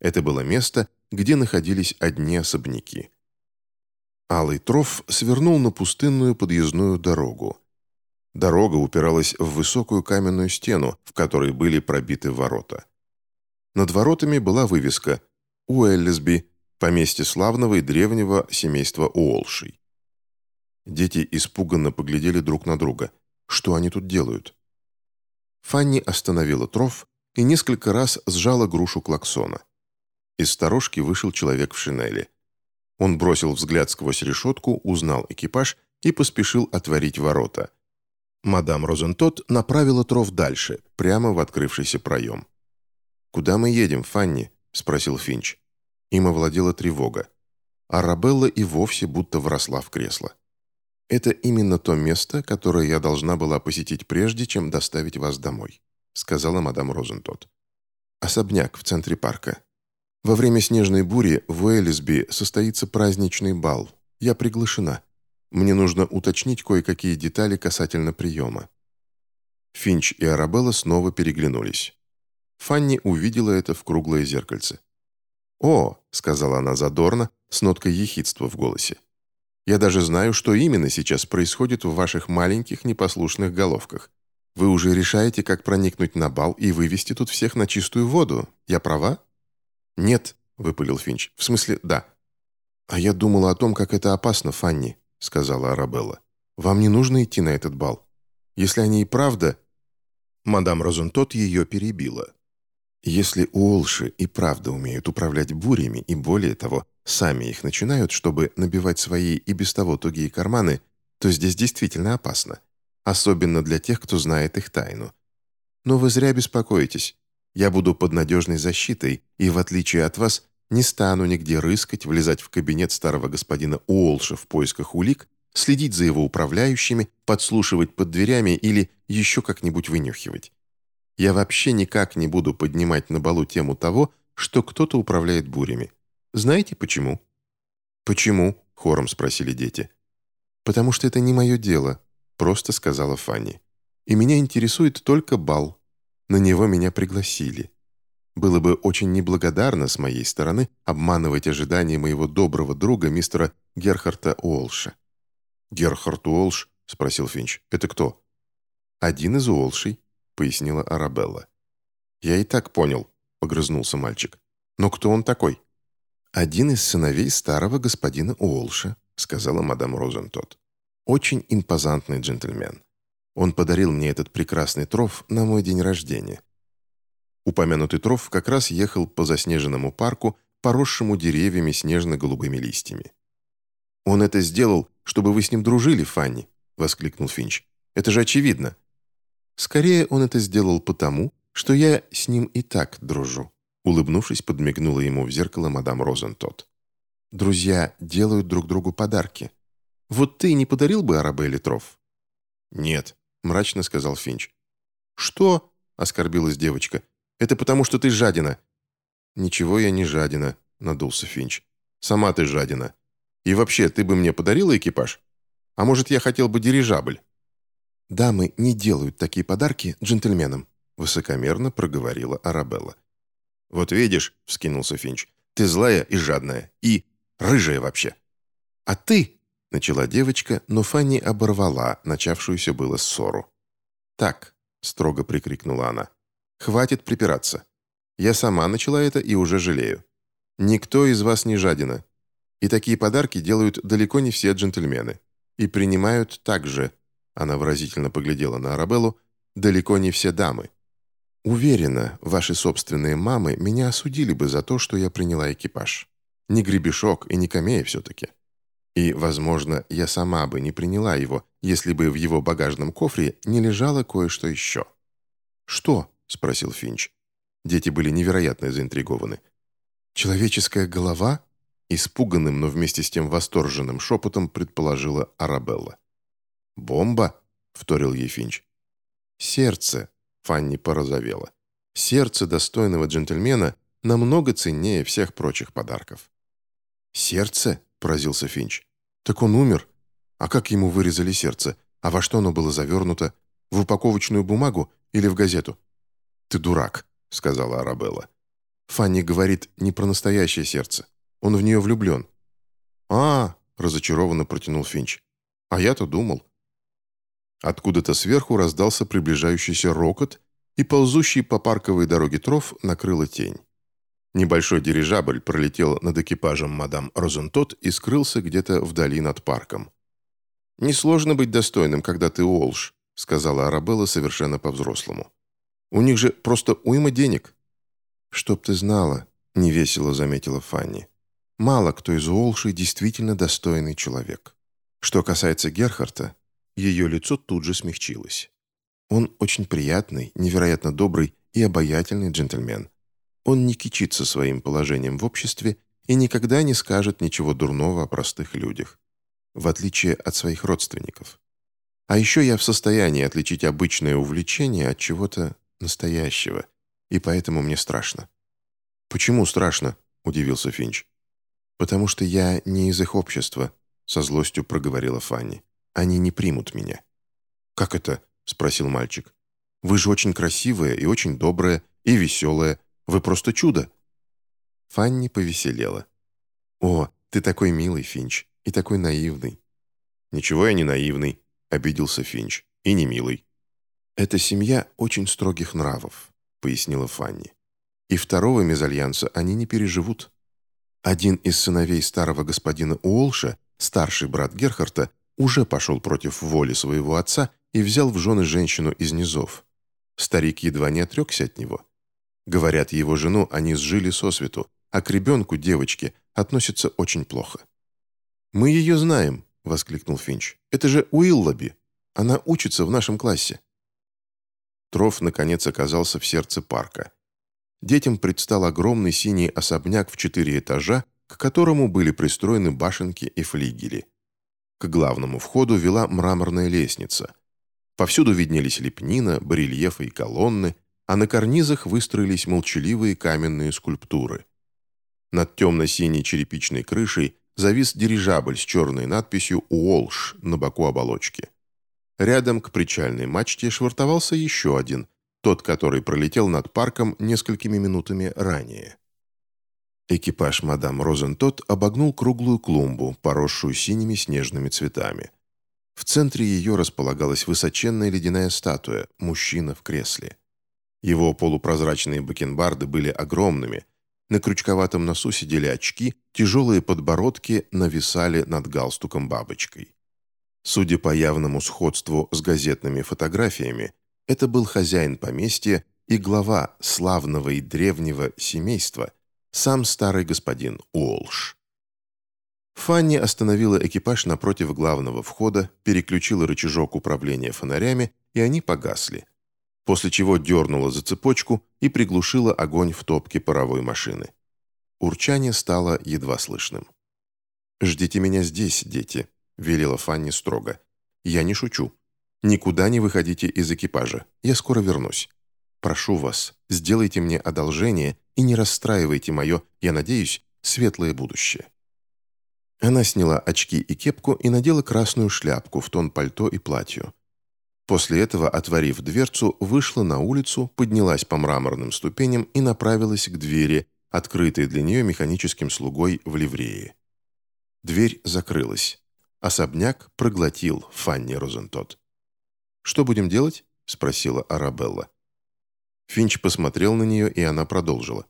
Это было место, где находились одни особняки. Алый Троф свернул на пустынную подъездную дорогу. Дорога упиралась в высокую каменную стену, в которой были пробиты ворота. Над воротами была вывеска «Уэллисби», поместье славного и древнего семейства Уолшей. Дети испуганно поглядели друг на друга. Что они тут делают? Фанни остановила Троф и несколько раз сжала грушу клаксона. Из сторожки вышел человек в шинели. Он бросил взгляд сквозь решетку, узнал экипаж и поспешил отворить ворота. Мадам Розентот направила Тров дальше, прямо в открывшийся проем. «Куда мы едем, Фанни?» – спросил Финч. Им овладела тревога. Арабелла и вовсе будто вросла в кресло. «Это именно то место, которое я должна была посетить прежде, чем доставить вас домой», – сказала мадам Розентот. «Особняк в центре парка. Во время снежной бури в Уэллисби состоится праздничный бал. Я приглашена. Мне нужно уточнить кое-какие детали касательно приема». Финч и Арабелла снова переглянулись. Фанни увидела это в круглое зеркальце. «О», — сказала она задорно, с ноткой ехидства в голосе. «Я даже знаю, что именно сейчас происходит в ваших маленьких непослушных головках. Вы уже решаете, как проникнуть на бал и вывести тут всех на чистую воду. Я права?» «Нет», — выпалил Финч. «В смысле, да». «А я думала о том, как это опасно, Фанни», — сказала Арабелла. «Вам не нужно идти на этот бал. Если они и правда...» Мадам Розентот ее перебила. «Если Уолши и правда умеют управлять бурями, и более того, сами их начинают, чтобы набивать свои и без того тугие карманы, то здесь действительно опасно. Особенно для тех, кто знает их тайну. Но вы зря беспокоитесь. Я буду под надежной защитой и, в отличие от вас, не стану нигде рыскать, влезать в кабинет старого господина Уолша в поисках улик, следить за его управляющими, подслушивать под дверями или еще как-нибудь вынюхивать. Я вообще никак не буду поднимать на балу тему того, что кто-то управляет бурями. Знаете почему?» «Почему?» — хором спросили дети. «Потому что это не мое дело», — просто сказала Фанни. «И меня интересует только бал. На него меня пригласили. Было бы очень неблагодарно с моей стороны обманывать ожидания моего доброго друга мистера Герхарта Уолша». «Герхард Уолш?» — спросил Финч. «Это кто?» «Один из Уолшей», — пояснила Арабелла. «Я и так понял», — погрызнулся мальчик. «Но кто он такой?» «Один из сыновей старого господина Уолша», — сказала мадам Розентот. «Очень импозантный джентльмен. Он подарил мне этот прекрасный тров на мой день рождения. Упомянутый тров как раз ехал по заснеженному парку, поросшему деревьями снежно-голубыми листьями. «Он это сделал, чтобы вы с ним дружили, Фанни», — воскликнул Финч. «Это же очевидно». «Скорее он это сделал потому, что я с ним и так дружу», улыбнувшись, подмигнула ему в зеркало мадам Розентот. «Друзья делают друг другу подарки. Вот ты не подарил бы Арабелле тров?» «Нет», мрачно сказал Финч. «Что?» — оскорбилась девочка. «Это потому, что ты жадина». «Ничего я не жадина», — надулся Финч. «Сама ты жадина. И вообще, ты бы мне подарила экипаж? А может, я хотел бы дирижабль?» «Дамы не делают такие подарки джентльменам», — высокомерно проговорила Арабелла. «Вот видишь», — вскинулся Финч, — «ты злая и жадная, и рыжая вообще». «А ты Начала девочка, но Фанни оборвала начавшуюся было ссору. «Так», — строго прикрикнула она, — «хватит припираться. Я сама начала это и уже жалею. Никто из вас не жадина. И такие подарки делают далеко не все джентльмены. И принимают так же, она выразительно поглядела на Арабеллу, далеко не все дамы. Уверена, ваши собственные мамы меня осудили бы за то, что я приняла экипаж. Не гребешок и не камея все-таки. И, возможно, я сама бы не приняла его, если бы в его багажном кофре не лежало кое-что еще. «Что?» — спросил Финч. Дети были невероятно заинтригованы. «Человеческая голова?» Испуганным, но вместе с тем восторженным шепотом предположила Арабелла. «Бомба?» — вторил ей Финч. «Сердце», — Фанни порозовела. «Сердце достойного джентльмена намного ценнее всех прочих подарков». «Сердце?» — поразился Финч. «Так он умер. А как ему вырезали сердце? А во что оно было завернуто? В упаковочную бумагу или в газету?» «Ты дурак», — сказала Арабелла. Фанни говорит не про настоящее сердце. Он в нее влюблен». «А, — разочарованно протянул Финч. «А я-то думал». Откуда-то сверху раздался приближающийся рокот, и ползущий по парковой дороге тров накрыла тень. Небольшой дирижабль пролетел над экипажем мадам Розентот и скрылся где-то вдали над парком. «Несложно быть достойным, когда ты Уолш», — сказала Арабелла совершенно по-взрослому. «У них же просто уйма денег». «Чтоб ты знала», — невесело заметила Фанни. Мало кто из Уолши действительно достойный человек. Что касается Герхарта, ее лицо тут же смягчилось. Он очень приятный, невероятно добрый и обаятельный джентльмен. Он не кичится своим положением в обществе и никогда не скажет ничего дурного о простых людях, в отличие от своих родственников. А еще я в состоянии отличить обычное увлечение от чего-то настоящего, и поэтому мне страшно. «Почему страшно?» – удивился Финч. «Потому что я не из их общества», — со злостью проговорила Фанни. «Они не примут меня». «Как это?» — спросил мальчик. «Вы же очень красивая и очень добрая, и веселая. Вы просто чудо». Фанни повеселела. «О, ты такой милый, Финч, и такой наивный». «Ничего я не наивный», — обиделся Финч, — «и не милый». «Эта семья очень строгих нравов», — пояснила Фанни. «И второго мезальянса они не переживут». Один из сыновей старого господина Уолша, старший брат Герхарта, уже пошел против воли своего отца и взял в жены женщину из низов. Старик едва не отрекся от него. Говорят, его жену они сжили сосвету, а к ребенку, девочке, относятся очень плохо. «Мы ее знаем», — воскликнул Финч. «Это же Уиллоби. Она учится в нашем классе». Троф, наконец, оказался в сердце парка детям предстал огромный синий особняк в четыре этажа, к которому были пристроены башенки и флигели. К главному входу вела мраморная лестница. Повсюду виднелись лепнина, барельефы и колонны, а на карнизах выстроились молчаливые каменные скульптуры. Над темно-синей черепичной крышей завис дирижабль с черной надписью «Уолш» на боку оболочки. Рядом к причальной мачте швартовался еще один, тот, который пролетел над парком несколькими минутами ранее. Экипаж мадам Розентот обогнул круглую клумбу, поросшую синими снежными цветами. В центре ее располагалась высоченная ледяная статуя, мужчина в кресле. Его полупрозрачные бакенбарды были огромными, на крючковатом носу сидели очки, тяжелые подбородки нависали над галстуком бабочкой. Судя по явному сходству с газетными фотографиями, это был хозяин поместья и глава славного и древнего семейства, сам старый господин Уолш. Фанни остановила экипаж напротив главного входа, переключила рычажок управления фонарями, и они погасли. После чего дернула за цепочку и приглушила огонь в топке паровой машины. Урчание стало едва слышным. «Ждите меня здесь, дети», — велела Фанни строго. «Я не шучу. Никуда не выходите из экипажа. Я скоро вернусь. Прошу вас, сделайте мне одолжение и не расстраивайте мое, я надеюсь, светлое будущее». Она сняла очки и кепку и надела красную шляпку в тон пальто и платью. После этого, отворив дверцу, вышла на улицу, поднялась по мраморным ступеням и направилась к двери, открытой для нее механическим слугой в ливрее. Дверь закрылась. Особняк проглотил Фанни Розентот. «Что будем делать?» — спросила Арабелла. Финч посмотрел на нее, и она продолжила.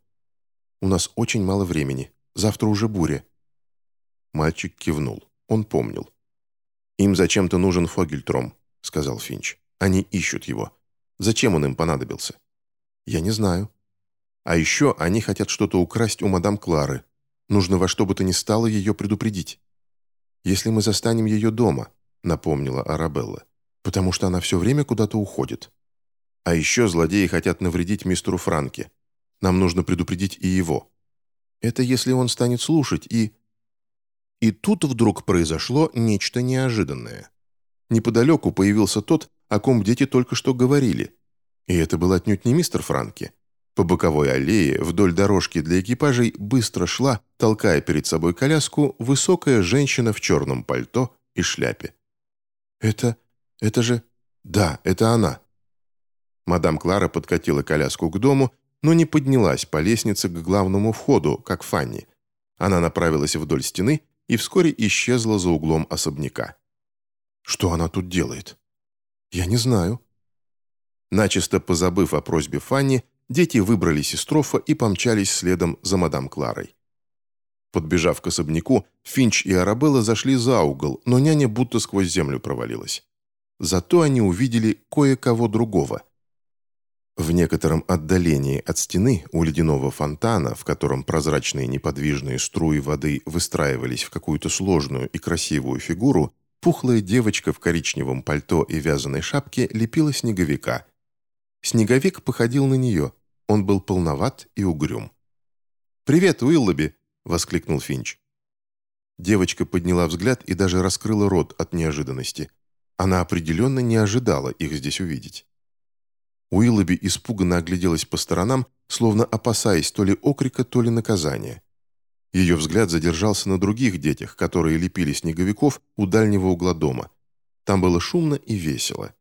«У нас очень мало времени. Завтра уже буря». Мальчик кивнул. Он помнил. «Им зачем-то нужен Фогельтром», — сказал Финч. «Они ищут его. Зачем он им понадобился?» «Я не знаю». «А еще они хотят что-то украсть у мадам Клары». Нужно во что бы то ни стало ее предупредить. Если мы застанем ее дома, напомнила Арабелла, потому что она все время куда-то уходит. А еще злодеи хотят навредить мистеру Франке. Нам нужно предупредить и его. Это если он станет слушать и... И тут вдруг произошло нечто неожиданное. Неподалеку появился тот, о ком дети только что говорили. И это был отнюдь не мистер Франки. По боковой аллее вдоль дорожки для экипажей быстро шла, толкая перед собой коляску, высокая женщина в черном пальто и шляпе. «Это... это же... да, это она». Мадам Клара подкатила коляску к дому, но не поднялась по лестнице к главному входу, как Фанни. Она направилась вдоль стены и вскоре исчезла за углом особняка. «Что она тут делает?» «Я не знаю». Начисто позабыв о просьбе Фанни, дети выбрались из и помчались следом за мадам Кларой. Подбежав к особняку, Финч и Арабелла зашли за угол, но няня будто сквозь землю провалилась. Зато они увидели кое-кого другого. В некотором отдалении от стены у ледяного фонтана, в котором прозрачные неподвижные струи воды выстраивались в какую-то сложную и красивую фигуру, пухлая девочка в коричневом пальто и вязаной шапке лепила снеговика. Снеговик походил на нее. Он был полноват и угрюм. «Привет, Уиллоби!» — воскликнул Финч. Девочка подняла взгляд и даже раскрыла рот от неожиданности. Она определенно не ожидала их здесь увидеть. Уиллоби испуганно огляделась по сторонам, словно опасаясь то ли окрика, то ли наказания. Ее взгляд задержался на других детях, которые лепили снеговиков у дальнего угла дома. Там было шумно и весело.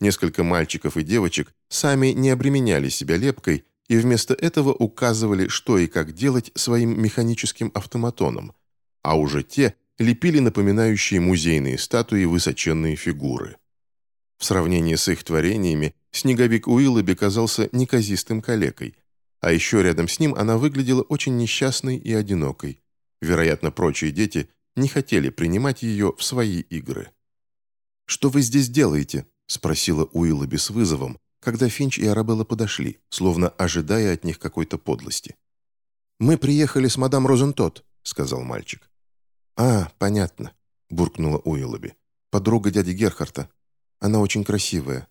Несколько мальчиков и девочек сами не обременяли себя лепкой и вместо этого указывали, что и как делать своим механическим автоматоном, а уже те лепили напоминающие музейные статуи высоченные фигуры. В сравнении с их творениями снеговик Уиллоби казался неказистым калекой, а еще рядом с ним она выглядела очень несчастной и одинокой. Вероятно, прочие дети не хотели принимать ее в свои игры. «Что вы здесь делаете?» – спросила Уиллоби с вызовом, когда Финч и Арабелла подошли, словно ожидая от них какой-то подлости. «Мы приехали с мадам Розентот», — сказал мальчик. «А, понятно», — буркнула Уиллоби. «Подруга дяди Герхарта. Она очень красивая».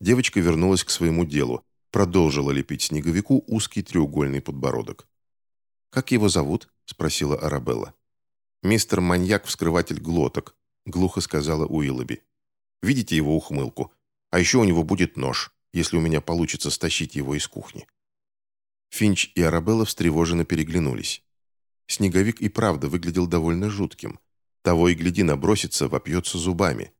Девочка вернулась к своему делу, продолжила лепить снеговику узкий треугольный подбородок. «Как его зовут?» — спросила Арабелла. «Мистер Маньяк-вскрыватель глоток», — глухо сказала Уиллоби. «Видите его ухмылку? А еще у него будет нож, если у меня получится стащить его из кухни». Финч и Арабелла встревоженно переглянулись. Снеговик и правда выглядел довольно жутким. Того и гляди набросится, вопьется зубами.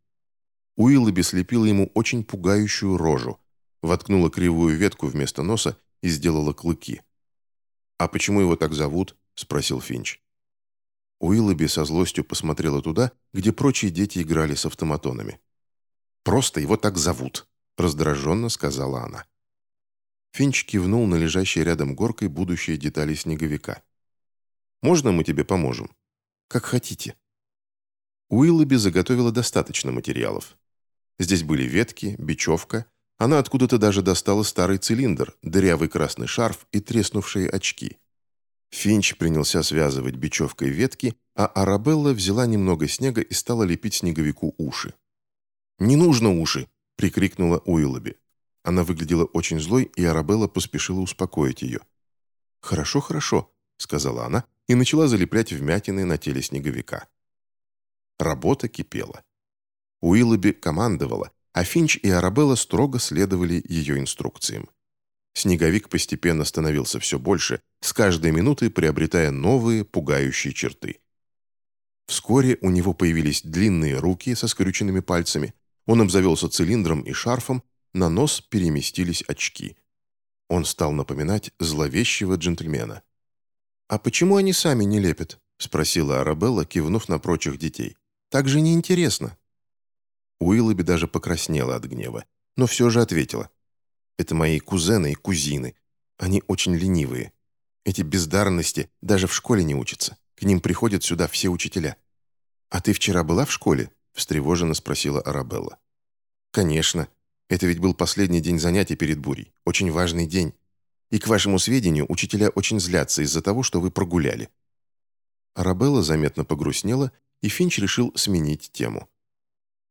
Уиллоби слепила ему очень пугающую рожу, воткнула кривую ветку вместо носа и сделала клыки. «А почему его так зовут?» – спросил Финч. Уиллоби со злостью посмотрела туда, где прочие дети играли с автоматонами. Просто его так зовут», — раздраженно сказала она. Финч кивнул на лежащей рядом горкой будущие детали снеговика. «Можно мы тебе поможем?» «Как хотите». Уиллоби заготовила достаточно материалов. Здесь были ветки, бечевка, она откуда-то даже достала старый цилиндр, дырявый красный шарф и треснувшие очки. Финч принялся связывать бечевкой ветки, а Арабелла взяла немного снега и стала лепить снеговику уши. «Не нужно уши!» — прикрикнула Уиллоби. Она выглядела очень злой, и Арабелла поспешила успокоить ее. «Хорошо, хорошо», — сказала она и начала залеплять вмятины на теле снеговика. Работа кипела. Уиллоби командовала, а Финч и Арабелла строго следовали ее инструкциям. Снеговик постепенно становился все больше, с каждой минутой приобретая новые пугающие черты. Вскоре у него появились длинные руки со скрюченными пальцами, он обзавелся цилиндром и шарфом, на нос переместились очки. Он стал напоминать зловещего джентльмена. «А почему они сами не лепят?» — спросила Арабелла, кивнув на прочих детей. «Так же неинтересно». Уиллоби даже покраснела от гнева, но все же ответила. «Это мои кузены и кузины. Они очень ленивые. Эти бездарности даже в школе не учатся. К ним приходят сюда все учителя. А ты вчера была в школе?» — встревоженно спросила Арабелла. «Конечно. Это ведь был последний день занятий перед бурей. Очень важный день. И, к вашему сведению, учителя очень злятся из-за того, что вы прогуляли». Арабелла заметно погрустнела, и Финч решил сменить тему.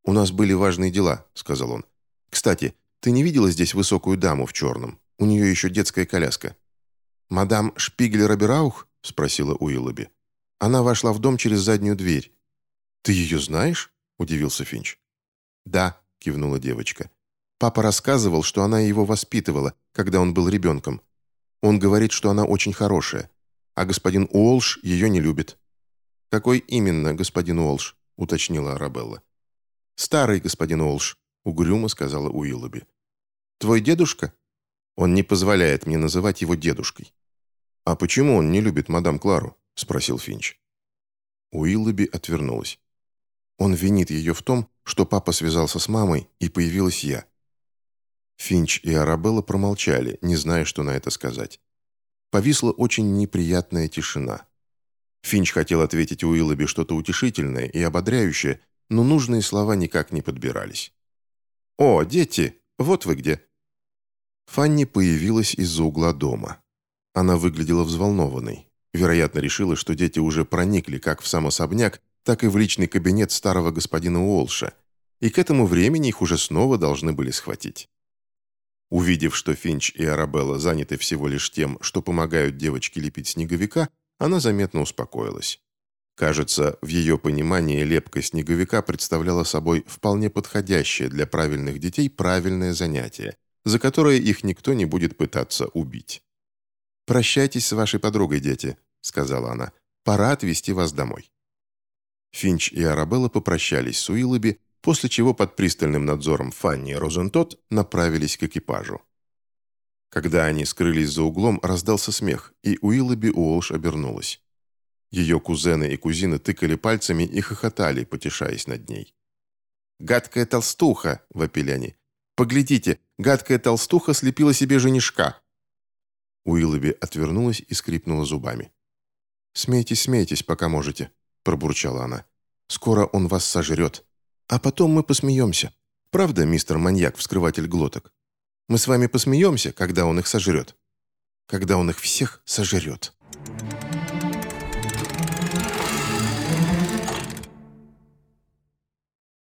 «У нас были важные дела», — сказал он. «Кстати, ты не видела здесь высокую даму в черном? У нее еще детская коляска». «Мадам Шпигель-Робераух?» — спросила Уиллоби. «Она вошла в дом через заднюю дверь». «Ты ее знаешь?» — удивился Финч. «Да», — кивнула девочка. «Папа рассказывал, что она его воспитывала, когда он был ребенком. Он говорит, что она очень хорошая, а господин Уолш ее не любит». «Какой именно господин Уолш?» — уточнила Арабелла. «Старый господин Уолш», — угрюмо сказала Уиллоби. «Твой дедушка?» «Он не позволяет мне называть его дедушкой». «А почему он не любит мадам Клару?» — спросил Финч. Уиллоби отвернулась. Он винит ее в том, что папа связался с мамой, и появилась я. Финч и Арабелла промолчали, не зная, что на это сказать. Повисла очень неприятная тишина. Финч хотел ответить Уиллоби что-то утешительное и ободряющее, но нужные слова никак не подбирались. «О, дети, вот вы где!» Фанни появилась из-за угла дома. Она выглядела взволнованной. Вероятно, решила, что дети уже проникли как в сам особняк, так и в личный кабинет старого господина Уолша, и к этому времени их уже снова должны были схватить. Увидев, что Финч и Арабелла заняты всего лишь тем, что помогают девочке лепить снеговика, она заметно успокоилась. Кажется, в ее понимании лепка снеговика представляла собой вполне подходящее для правильных детей правильное занятие, за которое их никто не будет пытаться убить. «Прощайтесь с вашей подругой, дети», — сказала она. «Пора отвезти вас домой». Финч и Арабелла попрощались с Уиллоби, после чего под пристальным надзором Фанни и Розентот направились к экипажу. Когда они скрылись за углом, раздался смех, и Уиллоби Уолш обернулась. Ее кузены и кузины тыкали пальцами и хохотали, потешаясь над ней. «Гадкая толстуха!» – вопили они. «Поглядите, гадкая толстуха слепила себе женишка!» Уиллоби отвернулась и скрипнула зубами. «Смейтесь, смейтесь, пока можете», – пробурчала она. «Скоро он вас сожрет. А потом мы посмеемся. Правда, мистер маньяк-вскрыватель глоток? Мы с вами посмеемся, когда он их сожрет. Когда он их всех сожрет».